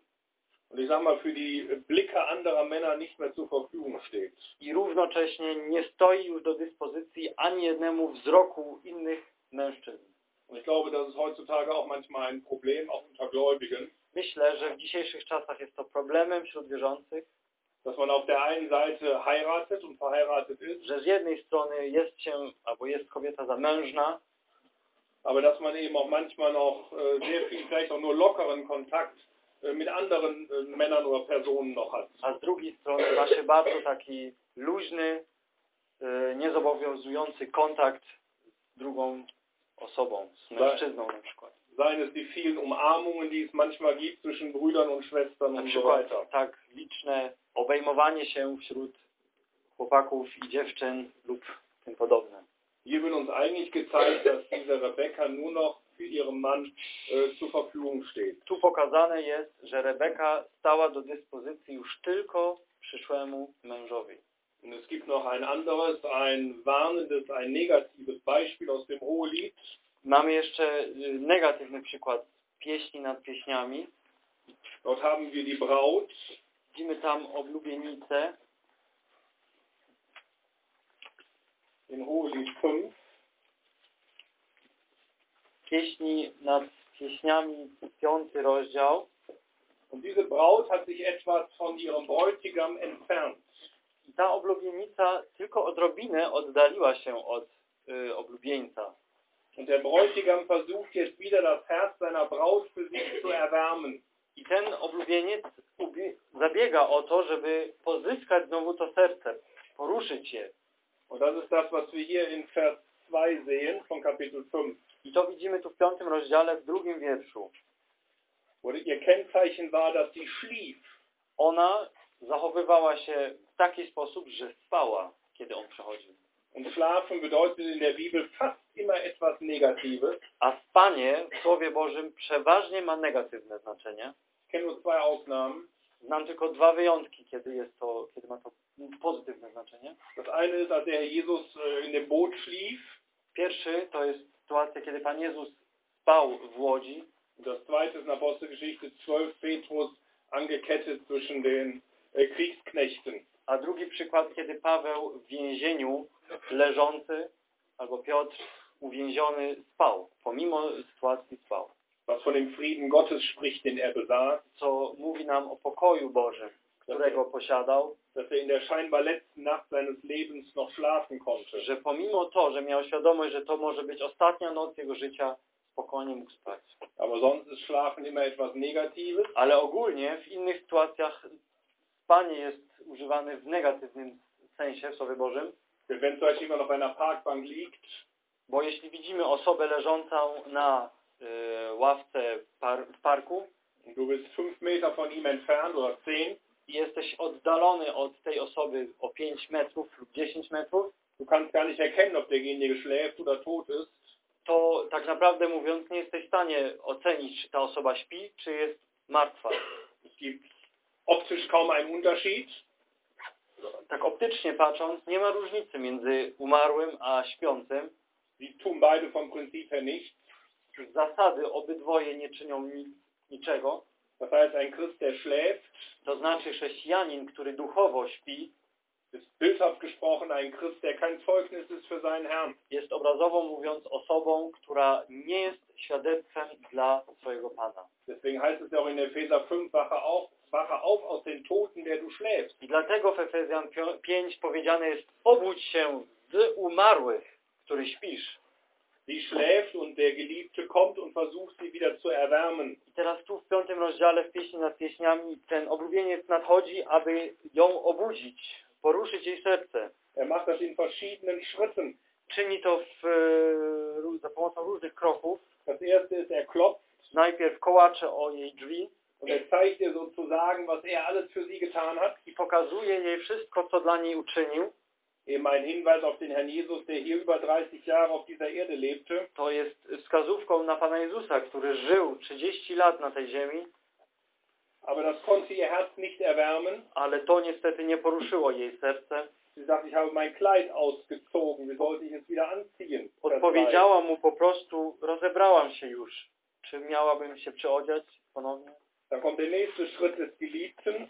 und ich sag mal, für die Blicke anderer Männer nicht mehr zur Verfügung steht. i równocześnie nie stoi już do dyspozycji ani jednemu wzroku innych mężczyzn. Und ich glaube, das ist heutzutage auch manchmal ein Problem, auch Myślę, że w dzisiejszych czasach jest to problemem wśród wierzących, dass man auf der einen Seite heiratet und verheiratet ist, że z jednej strony jest się, albo jest kobieta zamężna, aber dass man eben auch manchmal noch äh, sehr viel, vielleicht auch nur lockeren Kontakt äh, mit anderen äh, Männern oder Personen noch hat. a z drugiej strony ma się bardzo taki luźny, e, niezobowiązujący kontakt z drugą osobą, z mężczyzną przykład. Seien es die vielen Umarmungen, die es manchmal gibt zwischen Brüdern und Schwestern Na und so weiter. tak liczne obejmowanie się wśród chłopaków i dziewczyn lub tym podobne. Hier wird uns eigentlich gezeigt, dass diese Rebecca nur noch für ihren Mann äh, zur Verfügung steht. Tu pokazane jest, że Rebeka stała do dyspozycji już tylko przyszłemu mężowi. Und es gibt noch ein anderes, ein warnendes, ein negatives Beispiel aus dem Hohelied. Mamy jeszcze y, negatywny przykład pieśni nad pieśniami. Dort haben wir die Braut, Widzimy tam oblubienicę, in Hohelied 5. pieśni nad pieśniami, piąty rozdział. Und diese Braut hat sich etwas von ihrem Bräutigam entfernt. I ta oblubienica tylko odrobinę oddaliła się od y, oblubieńca. Und der Bräutigam versucht jetzt wieder das Herz seiner Braut für sich zu erwärmen. I ten oblubieniec ubie- zabiega o to, żeby pozyskać znowu to serce, poruszyć je. Und das ist das, was wir hier in Vers 2 sehen von Kapitel 5. I to widzimy tu w piątym rozdziale, w drugim wierszu. Ihr Kennzeichen war, dass sie schlief. Ona zachowywała się w taki sposób, że spała, kiedy on przychodził. Und schlafen bedeutet in der Bibel fast immer etwas Negatives. A spanie w Słowie Bożym przeważnie ma negatywne znaczenie. Znam tylko dwa wyjątki, kiedy jest to, kiedy ma to pozytywne znaczenie. Das eine ist, als der Jesus äh, in dem Boot schlief. Pierwszy to jest sytuacja, kiedy Pan Jezus spał w łodzi, das zweite ist in Apostelgeschichte 12 Petrus angekettet zwischen den äh, Kriegsknechten. a drugi przykład, kiedy Paweł w więzieniu leżący, albo Piotr uwięziony spał, pomimo sytuacji spał. Was von dem Frieden Gottes spricht, den er besaß, Co mówi nam o pokoju Bożym, którego posiadał, dass er in der scheinbar letzten Nacht seines Lebens noch schlafen konnte. że pomimo to, że miał świadomość, że to może być ostatnia noc jego życia, spokojnie mógł spać. Aber sonst ist Schlafen immer etwas Negatives. Ale ogólnie w innych sytuacjach spanie jest używane w negatywnym sensie w Słowie Bożym, Denn wenn zum Beispiel jemand auf einer Parkbank liegt bo jeśli widzimy osobę leżącą na y, ławce par w parku du bist fünf Meter von ihm entfernt oder zehn, i jesteś oddalony od tej osoby o 5 metrów lub 10 metrów, du kannst gar nicht erkennen, ob derjenige schläft oder tot ist. to tak naprawdę mówiąc nie jesteś w stanie ocenić, czy ta osoba śpi, czy jest martwa. Es gibt optisch kaum einen Unterschied. Tak optycznie patrząc, nie ma różnicy między umarłym a śpiącym. Sie tun beide vom Prinzip her nichts. Zasady obydwoje nie czynią nic, niczego. Das heißt, ein Christ, der schläft, To znaczy chrześcijanin, który duchowo śpi, ist bildhaft gesprochen ein Christ, der kein Zeugnis ist für seinen Herrn. jest obrazowo mówiąc osobą, która nie jest świadectwem dla swojego Pana. Deswegen heißt es ja auch in Epheser 5, wache auf, wache auf aus den Toten, der du schläfst. I dlatego w Efezjan 5 powiedziane jest obudź się z umarłych, który śpisz. Sie schläft und der Geliebte kommt und versucht, sie wieder zu erwärmen. I teraz tu w piątym rozdziale w pieśni nad pieśniami ten oblubieniec nadchodzi, aby ją obudzić, poruszyć jej serce. Er macht das in verschiedenen Schritten. Czyni to w, e, za pomocą różnych kroków. Das erste ist, er klopft Najpierw kołacze o jej drzwi und er zeigt ihr sozusagen, was er alles für sie getan hat. i pokazuje jej wszystko, co dla niej uczynił. Eben ein Hinweis auf den Herrn Jesus, der hier über 30 Jahre auf dieser Erde lebte. To jest wskazówką na Pana Jezusa, który żył 30 lat na tej ziemi, Aber das konnte ihr Herz nicht erwärmen. ale to niestety nie poruszyło jej serce. Sie sagt, ich habe mein Kleid ausgezogen. Wie sollte ich es wieder anziehen? Das Kleid. Odpowiedziała mu po prostu, rozebrałam się już. Czy miałabym się przyodziać ponownie? Dann kommt der nächste Schritt des Geliebten.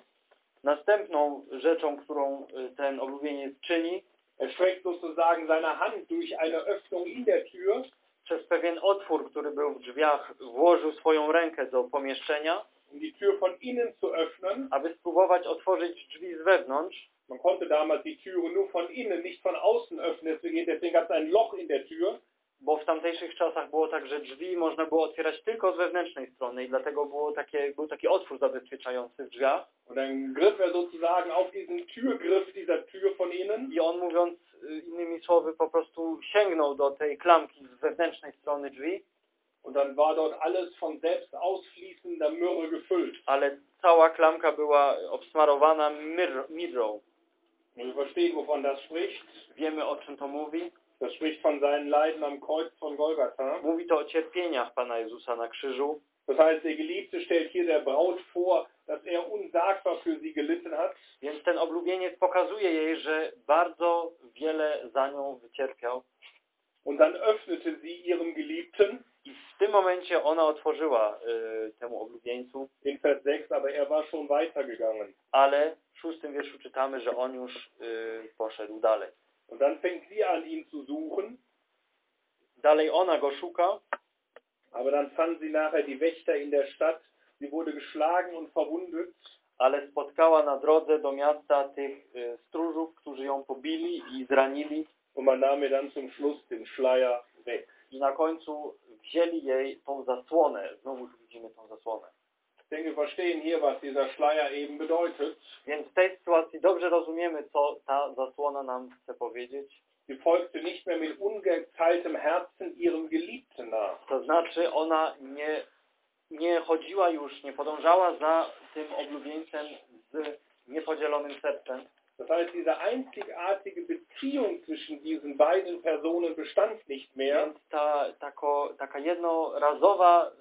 Następną rzeczą, którą y, ten oblubieniec czyni, Er streckt sozusagen seine Hand durch eine Öffnung in der Tür przez pewien otwór, który był w drzwiach, włożył swoją rękę do pomieszczenia, um die Tür von innen zu öffnen. aby spróbować otworzyć drzwi z wewnątrz, Man konnte damals die Türe nur von innen, nicht von außen öffnen. Deswegen, deswegen gab es ein Loch in der Tür. Bo w tamtejszych czasach było tak, że drzwi można było otwierać tylko z wewnętrznej strony i dlatego było takie, był taki otwór zabezpieczający w drzwiach. I on mówiąc y, innymi słowy po prostu sięgnął do tej klamki z wewnętrznej strony drzwi, Und dann war dort alles von selbst ausfließender Myrrhe gefüllt. ale cała klamka była obsmarowana mir, mirrą. Und wir verstehen, wovon das spricht. Wiemy o czym to mówi. Das spricht von seinen Leiden am Kreuz von Golgatha. Mówi to o cierpieniach Pana Jezusa na krzyżu. Das heißt, der Geliebte stellt hier der Braut vor, dass er unsagbar für sie gelitten hat. Więc ten oblubieniec pokazuje jej, że bardzo wiele za nią wycierpiał. Und dann öffnete sie ihrem Geliebten, I w tym momencie ona otworzyła y, temu oblubieńcu, in Vers 6, aber er war schon weitergegangen. ale w szóstym wierszu czytamy, że on już y, poszedł dalej. Und dann fängt sie an, ihn zu suchen, Dalej ona go szuka, aber dann fand sie nachher die Wächter in der Stadt. Sie wurde geschlagen und verwundet. ale spotkała na drodze do miasta tych y, stróżów, którzy ją pobili i zranili Und man nahm ihr dann zum Schluss den Schleier weg. i na końcu wzięli jej tą zasłonę. Znowu widzimy tą zasłonę. Denke, wir verstehen hier, was dieser Schleier eben bedeutet. Więc w tej sytuacji dobrze rozumiemy, co ta zasłona nam chce powiedzieć. Sie folgte nicht mehr mit ungeteiltem Herzen ihrem Geliebten nach. To znaczy ona nie, nie chodziła już, nie podążała za tym oblubieńcem z niepodzielonym sercem. Das heißt, diese einzigartige Beziehung zwischen diesen beiden Personen bestand nicht mehr. Więc ta tako, taka jednorazowa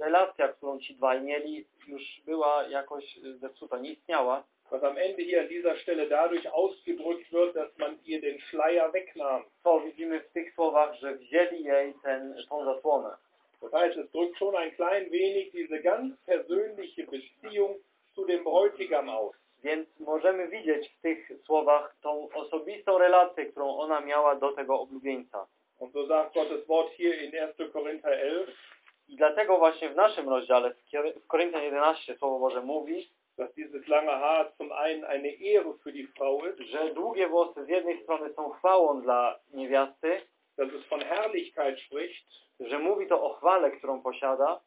relacja, którą ci dwaj mieli, już była jakoś y, zepsuta, nie istniała. Was am Ende hier an dieser Stelle dadurch ausgedrückt wird, dass man ihr den Schleier wegnahm. To widzimy w tych słowach, że wzięli jej ten, tą zasłonę. Das heißt, es drückt schon ein klein wenig diese ganz persönliche Beziehung zu dem Bräutigam aus. Więc możemy widzieć w tych słowach tą osobistą relację, którą ona miała do tego oblubieńca. Und Und so sagt Gottes Wort hier in 1. Korinther 11, I dlatego właśnie w naszym rozdziale, w Koryntian 11, Słowo Boże mówi, dass dieses lange Haar zum einen eine Ehre für die Frau ist, że długie włosy z jednej strony są chwałą dla niewiasty, dass es von Herrlichkeit spricht że mówi to o chwale, którą posiada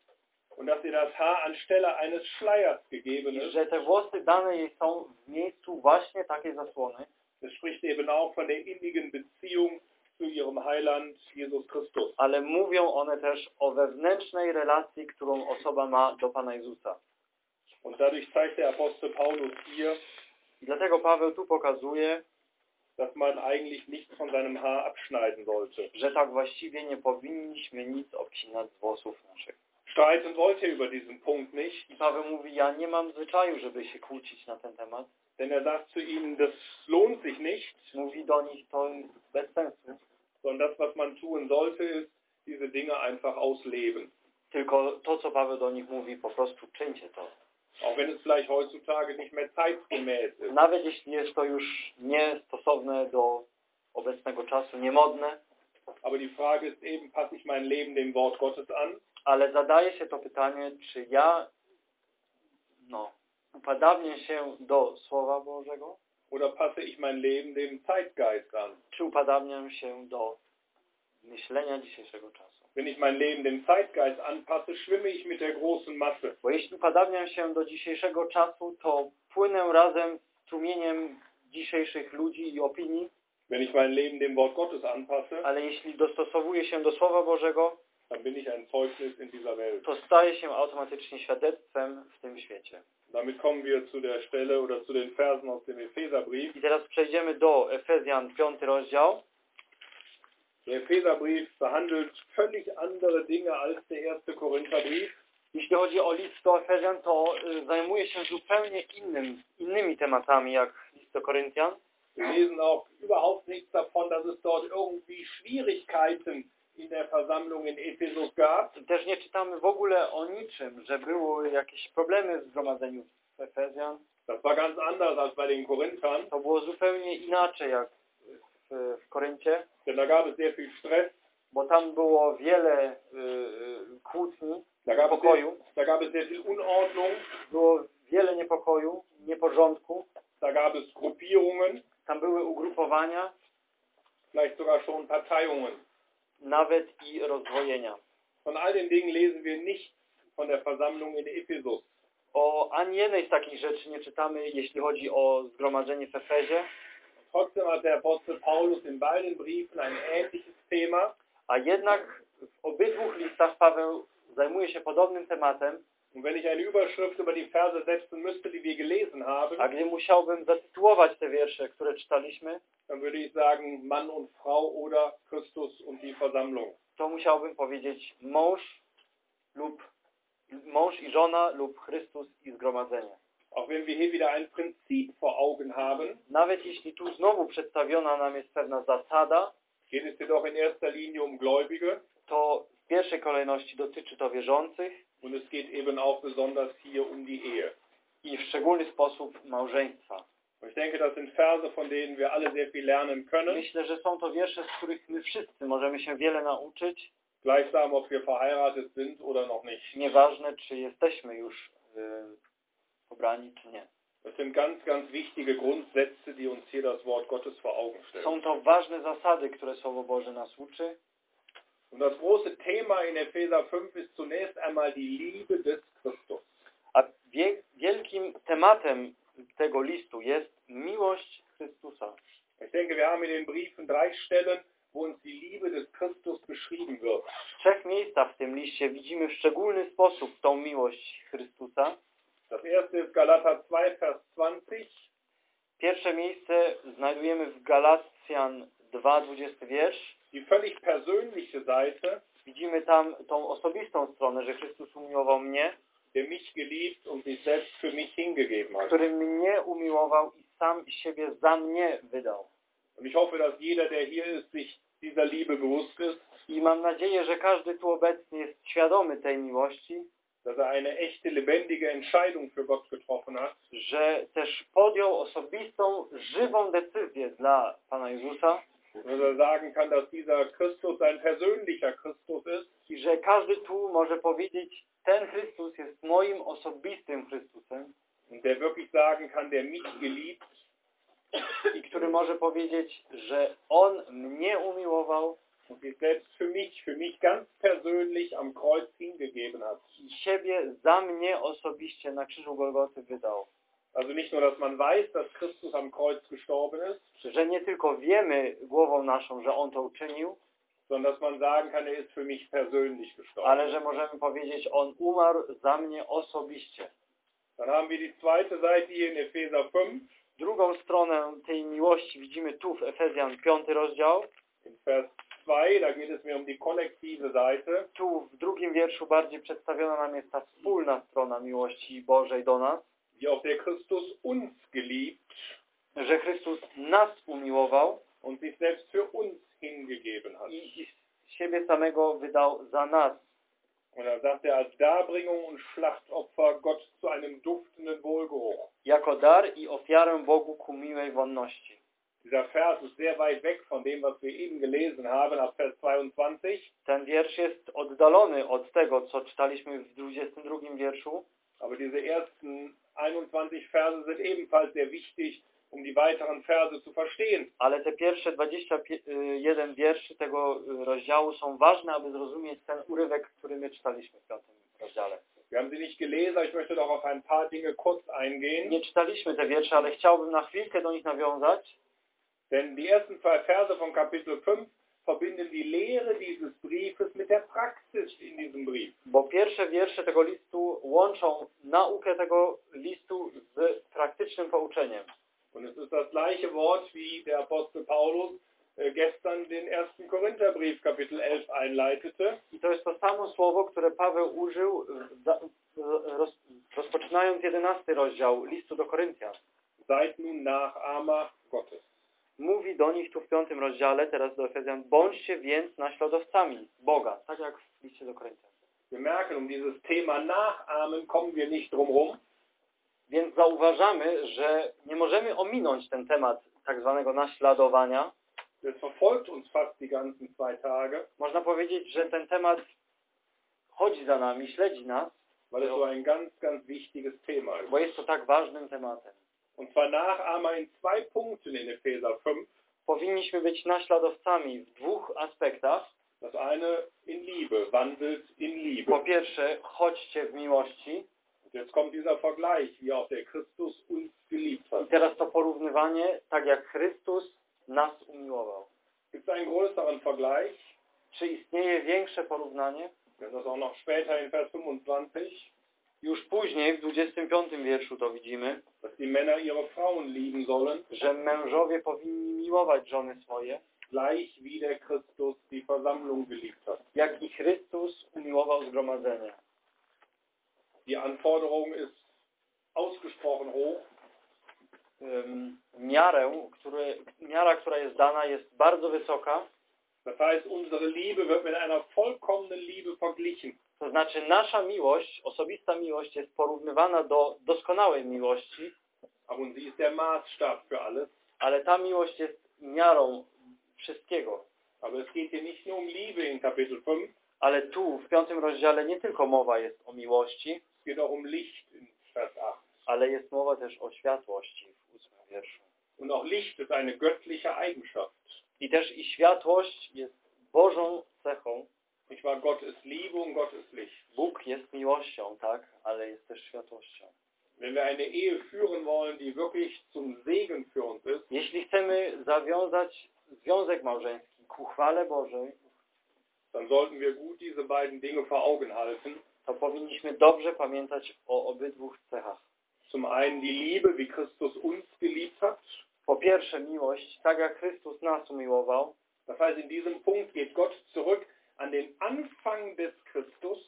und dass ihr das Haar anstelle eines Schleiers gegeben ist. że te włosy dane jej są w miejscu właśnie takiej zasłony. Es spricht eben auch von der innigen Beziehung zu ihrem Heiland Jesus Christus. ale mówią one też o wewnętrznej relacji, którą osoba ma do Pana Jezusa. Und dadurch zeigt der Apostel Paulus hier, I dlatego Paweł tu pokazuje, dass man eigentlich nichts von seinem Haar abschneiden sollte. że tak właściwie nie powinniśmy nic obcinać z włosów naszych. Streiten wollte er über diesen Punkt nicht, I Paweł mówi, ja nie mam zwyczaju, żeby się kłócić na ten temat. Denn er sagt zu ihnen, das lohnt sich nicht, Mówi do nich, to jest bez sensu. sondern das, was man tun sollte, ist, diese Dinge einfach ausleben. Tylko to, co Paweł do nich mówi, po prostu czyńcie to. Auch wenn es vielleicht heutzutage nicht mehr zeitgemäß ist. Nawet jeśli jest to już niestosowne do obecnego czasu, niemodne, Aber die Frage ist eben, passe ich mein Leben dem Wort Gottes an ale zadaje się to pytanie, czy ja no, upadabnię się do Słowa Bożego, oder passe ich mein Leben dem Zeitgeist an? czy upadabniam się do myślenia dzisiejszego czasu. Wenn ich mein Leben dem Zeitgeist anpasse, schwimme ich mit der großen Masse. Bo jeśli upadabniam się do dzisiejszego czasu, to płynę razem z strumieniem dzisiejszych ludzi i opinii, Wenn ich mein Leben dem Wort Gottes anpasse, ale jeśli dostosowuję się do Słowa Bożego, dann bin ich ein Zeugnis in dieser Welt. to staję się automatycznie świadectwem w tym świecie. Damit kommen wir zu der Stelle oder zu den Versen aus dem Epheserbrief. I teraz przejdziemy do Efezjan 5 rozdział. Der Epheserbrief behandelt völlig andere Dinge als der erste Korintherbrief. Jeśli chodzi o list do Efezjan, to y, zajmuje się zupełnie innym, innymi tematami jak list do Koryntian. Wir lesen auch überhaupt nichts davon, dass es dort irgendwie Schwierigkeiten Też nie czytamy w ogóle o niczym, że były jakieś problemy w zgromadzeniu w Efezjan. Das war ganz anders als bei den Korinthern, To było zupełnie inaczej jak w, w Koryncie, denn da gab es sehr viel Stress, bo tam było wiele y, y, kłótni, da gab, niepokoju, da gab es sehr viel Unordnung, było wiele niepokoju, nieporządku. da gab es Gruppierungen, Tam były ugrupowania, vielleicht sogar schon Parteiungen. Nawet i rozdwojenia. Von all den Dingen lesen wir nichts von der Versammlung in Ephesus. O ani jednej z takich rzeczy nie czytamy, jeśli chodzi o zgromadzenie w Efezie, Trotzdem hat der Apostel Paulus in beiden Briefen ein ähnliches Thema. a jednak w obydwu listach Paweł zajmuje się podobnym tematem, Und wenn ich eine Überschrift über die Verse setzen müsste, die wir gelesen haben, a gdy musiałbym zatytułować te wiersze, które czytaliśmy, dann würde ich sagen Mann und Frau oder Christus und die Versammlung. to musiałbym powiedzieć mąż lub mąż i żona lub Chrystus i zgromadzenie. Auch wenn wir hier wieder ein Prinzip vor Augen haben, Nawet jeśli tu znowu przedstawiona nam jest pewna zasada, geht es jedoch in erster Linie um Gläubige to w pierwszej kolejności dotyczy to wierzących und es geht eben auch besonders hier um die Ehe. i w szczególny sposób małżeństwa. Und ich denke, das sind Verse, von denen wir alle sehr viel lernen können, Myślę, że są to wiersze, z których my wszyscy możemy się wiele nauczyć, gleichsam ob wir verheiratet sind oder noch nicht. nieważne czy jesteśmy już y, pobrani, czy nie. Das sind ganz, ganz wichtige Grundsätze, die uns hier das Wort Gottes vor Augen stellt. Są to ważne zasady, które Słowo Boże nas uczy. Und das große Thema in Epheser 5 ist zunächst einmal die Liebe des Christus. A wie, wielkim tematem tego listu jest miłość Chrystusa. Ich denke, wir haben in den Briefen drei Stellen, wo uns die Liebe des Christus beschrieben wird. W trzech miejscach w tym liście widzimy w szczególny sposób tą miłość Chrystusa. Das erste ist Galater 2, Vers 20. Pierwsze miejsce znajdujemy w Galacjan 2,20 wiersz. Die völlig persönliche Seite, Widzimy tam tą osobistą stronę, że Chrystus umiłował mnie, der mich geliebt und sich selbst für mich hingegeben hat. który mnie umiłował i sam siebie za mnie wydał. Und ich hoffe, dass jeder, der hier ist, sich dieser Liebe bewusst ist, I mam nadzieję, że każdy tu obecny jest świadomy tej miłości, dass er eine echte, lebendige Entscheidung für Gott getroffen hat że też podjął osobistą, żywą decyzję dla Pana Jezusa, Dass er sagen kann, dass dieser Christus ein persönlicher Christus ist, i że każdy tu może powiedzieć, ten Chrystus jest moim osobistym Chrystusem und der wirklich sagen kann, der mich geliebt i który może powiedzieć, że On mnie umiłował und sich selbst für mich, für mich ganz persönlich am Kreuz hingegeben hat. i siebie za mnie osobiście na krzyżu Golgoty wydał. Also nicht nur, dass man weiß, dass Christus am Kreuz gestorben ist, Że nie tylko wiemy głową naszą, że On to uczynił, sondern dass man sagen kann, er ist für mich persönlich gestorben. ale że możemy powiedzieć, On umarł za mnie osobiście. Dann haben wir die zweite Seite hier in Epheser 5, Drugą stronę tej miłości widzimy tu w Efezjan 5 rozdział. in Vers 2, da geht es mir um die kollektive Seite. Tu w drugim wierszu bardziej przedstawiona nam jest ta wspólna strona miłości Bożej do nas, wie auch der Christus uns geliebt że Chrystus nas umiłował und sich selbst für uns hingegeben hat. i, siebie samego wydał za nas. Und da sagt er, als Darbringung und Schlachtopfer Gott zu einem duftenden Wohlgeruch. jako dar i ofiarę Bogu ku miłej wonności. Dieser Vers ist sehr weit weg von dem, was wir eben gelesen haben, ab Vers 22. Ten wiersz jest oddalony od tego, co czytaliśmy w 22 wierszu, Aber diese ersten 21 Verse sind ebenfalls sehr wichtig, um die weiteren Verse zu verstehen. ale te pierwsze 21 wierszy tego y, rozdziału są ważne, aby zrozumieć ten urywek, który my czytaliśmy w piątym rozdziale. Wir haben sie nicht gelesen, aber ich möchte doch auf ein paar Dinge kurz eingehen. Nie czytaliśmy te wiersze, ale chciałbym na chwilkę do nich nawiązać, Denn die ersten zwei Verse von Kapitel 5 verbinden die Lehre dieses Briefes mit der Praxis in diesem Brief. bo pierwsze wiersze tego listu łączą naukę tego listu z praktycznym pouczeniem. Und es ist das gleiche Wort, wie der Apostel Paulus äh, gestern den ersten Korintherbrief Kapitel 11 einleitete. I to jest to samo słowo, które Paweł użył roz, rozpoczynając 11 rozdział listu do Koryntian. Seid nun Nachahmer Gottes. Mówi do nich tu w piątym rozdziale, teraz do Efezjan, bądźcie więc naśladowcami Boga, tak jak w liście do Koryntian. Wir merken, um dieses Thema Nachahmen kommen wir nicht drum herum. Więc zauważamy, że nie możemy ominąć ten temat tak zwanego naśladowania. Das verfolgt uns fast die ganzen zwei Tage, Można powiedzieć, że ten temat chodzi za nami, śledzi nas, weil es so ein ganz, ganz wichtiges Thema ist. bo jest to tak ważnym tematem. Und zwar Nachahmer in zwei Punkten in Epheser 5. Powinniśmy być naśladowcami w dwóch aspektach. Das eine in Liebe, wandelt in Po Liebe. pierwsze, chodźcie w miłości. Und jetzt kommt dieser Vergleich, wie auch der Christus uns geliebt I hat. teraz to porównywanie, tak jak Chrystus nas umiłował. Gibt es einen größeren Vergleich? Czy istnieje większe porównanie? Wir das auch noch später in Vers 25, Już później, w 25 wierszu to widzimy, dass die Männer ihre Frauen lieben sollen, że mężowie powinni miłować żony swoje, gleich wie der Christus die Versammlung geliebt hat. jak i Chrystus umiłował zgromadzenie. Die Anforderung ist ausgesprochen hoch. Ym, Miarę, który, miara, która jest dana, jest bardzo wysoka. Das heißt, unsere Liebe wird mit einer vollkommenen Liebe verglichen. To znaczy nasza miłość, osobista miłość jest porównywana do doskonałej miłości, Aber und sie ist der Maßstab für alles. ale ta miłość jest miarą wszystkiego. Aber es geht hier nicht nur um Liebe in Kapitel 5, Ale tu w piątym rozdziale nie tylko mowa jest o miłości, es geht auch um Licht in Vers 8. ale jest mowa też o światłości w ósmym wierszu. Und auch Licht ist eine göttliche Eigenschaft. I też i światłość jest Bożą cechą. Gott ist Liebe und Gott ist. Bóg jest miłością, tak, ale jest też światłością. Wenn wir eine Ehe führen wollen, die wirklich zum Segen für uns ist, Jeśli chcemy zawiązać związek małżeński ku chwale Bożej, dann sollten wir gut diese beiden Dinge vor Augen halten. to powinniśmy dobrze pamiętać o obydwu cechach. Zum einen die Liebe, wie Christus uns geliebt hat. Po pierwsze miłość, tak jak Chrystus nas umiłował, Das heißt, in diesem Punkt geht Gott zurück an den Anfang des Christus.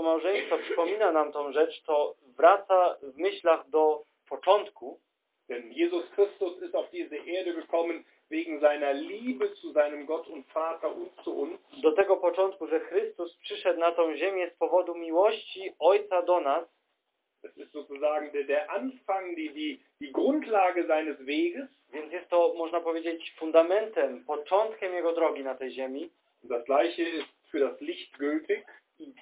Do małżeństwa przypomina nam tą rzecz, to wraca w myślach do początku, Denn Jesus Christus ist auf diese Erde gekommen wegen seiner Liebe zu seinem Gott und Vater und zu uns. do tego początku, że Chrystus przyszedł na tą ziemię z powodu miłości Ojca do nas Das ist sozusagen der, der Anfang, die, die, die Grundlage seines Weges. Więc jest to, można powiedzieć, fundamentem, początkiem jego drogi na tej ziemi, das gleiche ist für das Licht gültig.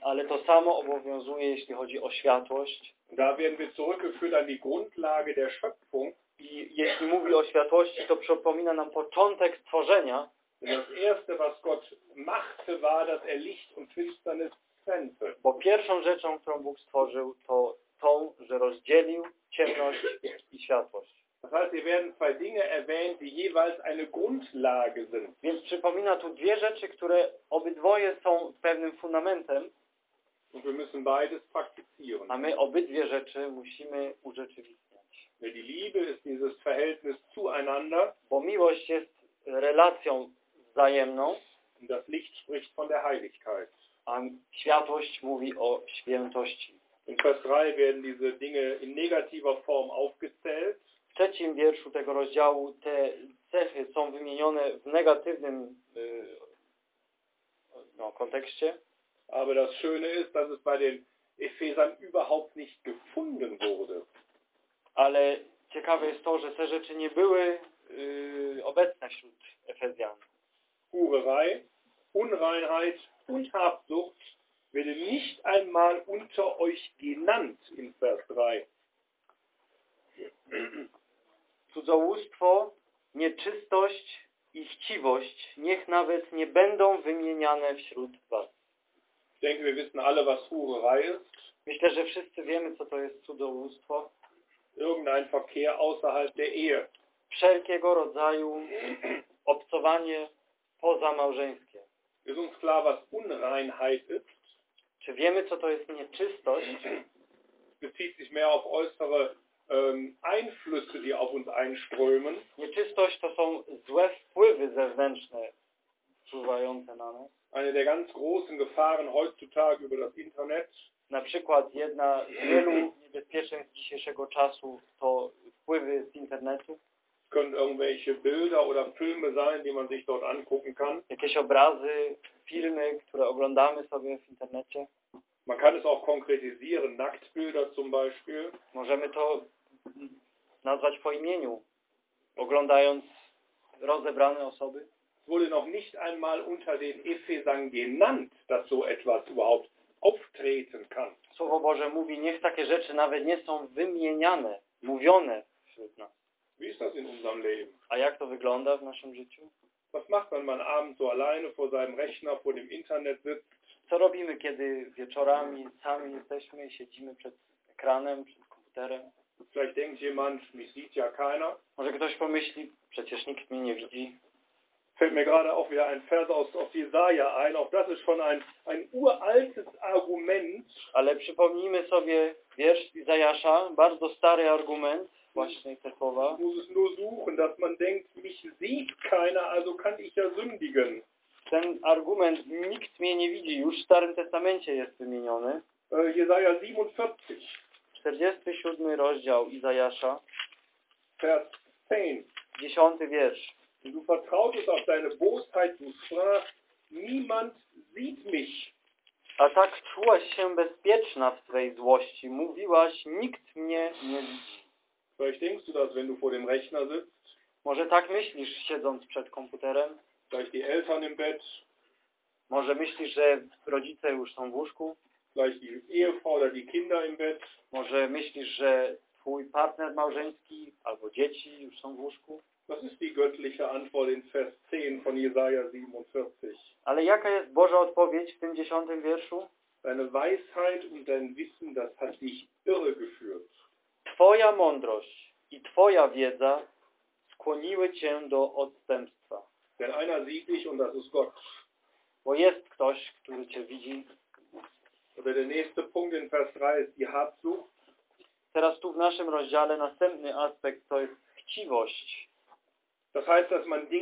Ale to samo obowiązuje, jeśli chodzi o światłość. Da werden wir zurückgeführt an die Grundlage der Schöpfung. I jeśli mówi o światłości, to przypomina nam początek stworzenia, das Erste, was Gott machte, war, dass er Licht und Finsternis trennte. bo pierwszą rzeczą, którą Bóg stworzył, to tą, że rozdzielił ciemność i światłość. Das heißt, hier werden zwei Dinge erwähnt, die jeweils eine Grundlage sind. Więc przypomina tu dwie rzeczy, które obydwoje są pewnym fundamentem, a my obydwie rzeczy musimy urzeczywistniać. Die Liebe ist dieses Verhältnis zueinander Bo miłość jest relacją wzajemną, das Licht spricht von der Heiligkeit. a światłość mówi o świętości. In Vers 3 werden diese Dinge in negativer Form aufgezählt. W trzecim wierszu tego rozdziału te cechy są wymienione w negatywnym y, no, kontekście, Aber das Schöne ist, dass es bei den Ephesern überhaupt nicht gefunden wurde. ale ciekawe jest to, że te rzeczy nie były y, obecne wśród Efezjan. Hurerei, Unreinheit und Habsucht werden nicht einmal unter euch genannt in Vers 3. Cudzołóstwo, nieczystość i chciwość niech nawet nie będą wymieniane wśród was. Ich denke, wir wissen alle, was Hurerei ist. Myślę, że wszyscy wiemy, co to jest cudzołóstwo. Irgendein Verkehr außerhalb der Ehe. Wszelkiego rodzaju obcowanie pozamałżeńskie. Ist uns klar, was Unreinheit ist? Czy wiemy, co to jest nieczystość? bezieht sich mehr auf äußere ähm, Einflüsse, die auf uns einströmen. Nieczystość to są złe wpływy zewnętrzne wpływające na nas. Eine der ganz großen Gefahren heutzutage über das Internet Na przykład jedna z wielu niebezpieczeństw dzisiejszego czasu to wpływy z internetu, Es können irgendwelche Bilder oder Filme sein, die man sich dort angucken kann. jakieś obrazy, filmy, które oglądamy sobie w internecie. Man kann es auch konkretisieren, Nacktbilder zum Beispiel. Możemy to nazwać po imieniu, oglądając rozebrane osoby. Wurde noch nicht einmal unter den Ephesern genannt, dass so etwas überhaupt auftreten kann. Słowo Boże mówi, niech takie rzeczy nawet nie są wymieniane, mówione wśród nas. Wie ist das in unserem Leben? A jak to wygląda w naszym życiu? Was macht man, wenn man abends so alleine vor seinem Rechner, vor dem Internet sitzt? Co robimy, kiedy wieczorami sami jesteśmy i siedzimy przed ekranem, przed komputerem? Vielleicht denkt jemand, mich sieht ja keiner. Może ktoś pomyśli, przecież nikt mnie nie widzi. Fällt mir gerade auch wieder ein Vers aus, aus Jesaja ein. Auch das ist schon ein, ein uraltes Argument. Ale przypomnijmy sobie wiersz Izajasza, bardzo stary argument, właśnie te słowa. Ich muss es nur suchen, dass man denkt, mich sieht keiner, also kann ich ja sündigen. Ten argument, nikt mnie nie widzi, już w Starym Testamencie jest wymieniony. Jesaja 47, 47 rozdział Izajasza, Vers 10. 10 wiersz. Und du vertrautest auf deine Bosheit, du sprachst, niemand sieht mich. A tak czułaś się bezpieczna w swej złości. Mówiłaś, nikt mnie nie widzi. Vielleicht denkst du das, wenn du vor dem Rechner sitzt, Może tak myślisz, siedząc przed komputerem? vielleicht die Eltern im Bett, Może myślisz, że rodzice już są w łóżku? vielleicht die Ehefrau oder die Kinder im Bett. Może myślisz, że twój partner małżeński albo dzieci już są w łóżku? Das ist die göttliche Antwort in Vers 10 von Jesaja 47. Ale jaka jest Boża odpowiedź w tym dziesiątym wierszu? Deine Weisheit und dein Wissen, das hat dich irregeführt. Twoja mądrość i Twoja wiedza skłoniły Cię do odstępstwa. Denn einer sieht dich und das ist Gott. Bo jest ktoś, który Cię widzi. Oder der nächste Punkt in Vers 3 ist die Habsucht. Teraz tu w naszym rozdziale następny aspekt to jest chciwość. Das heißt, dass man Dinge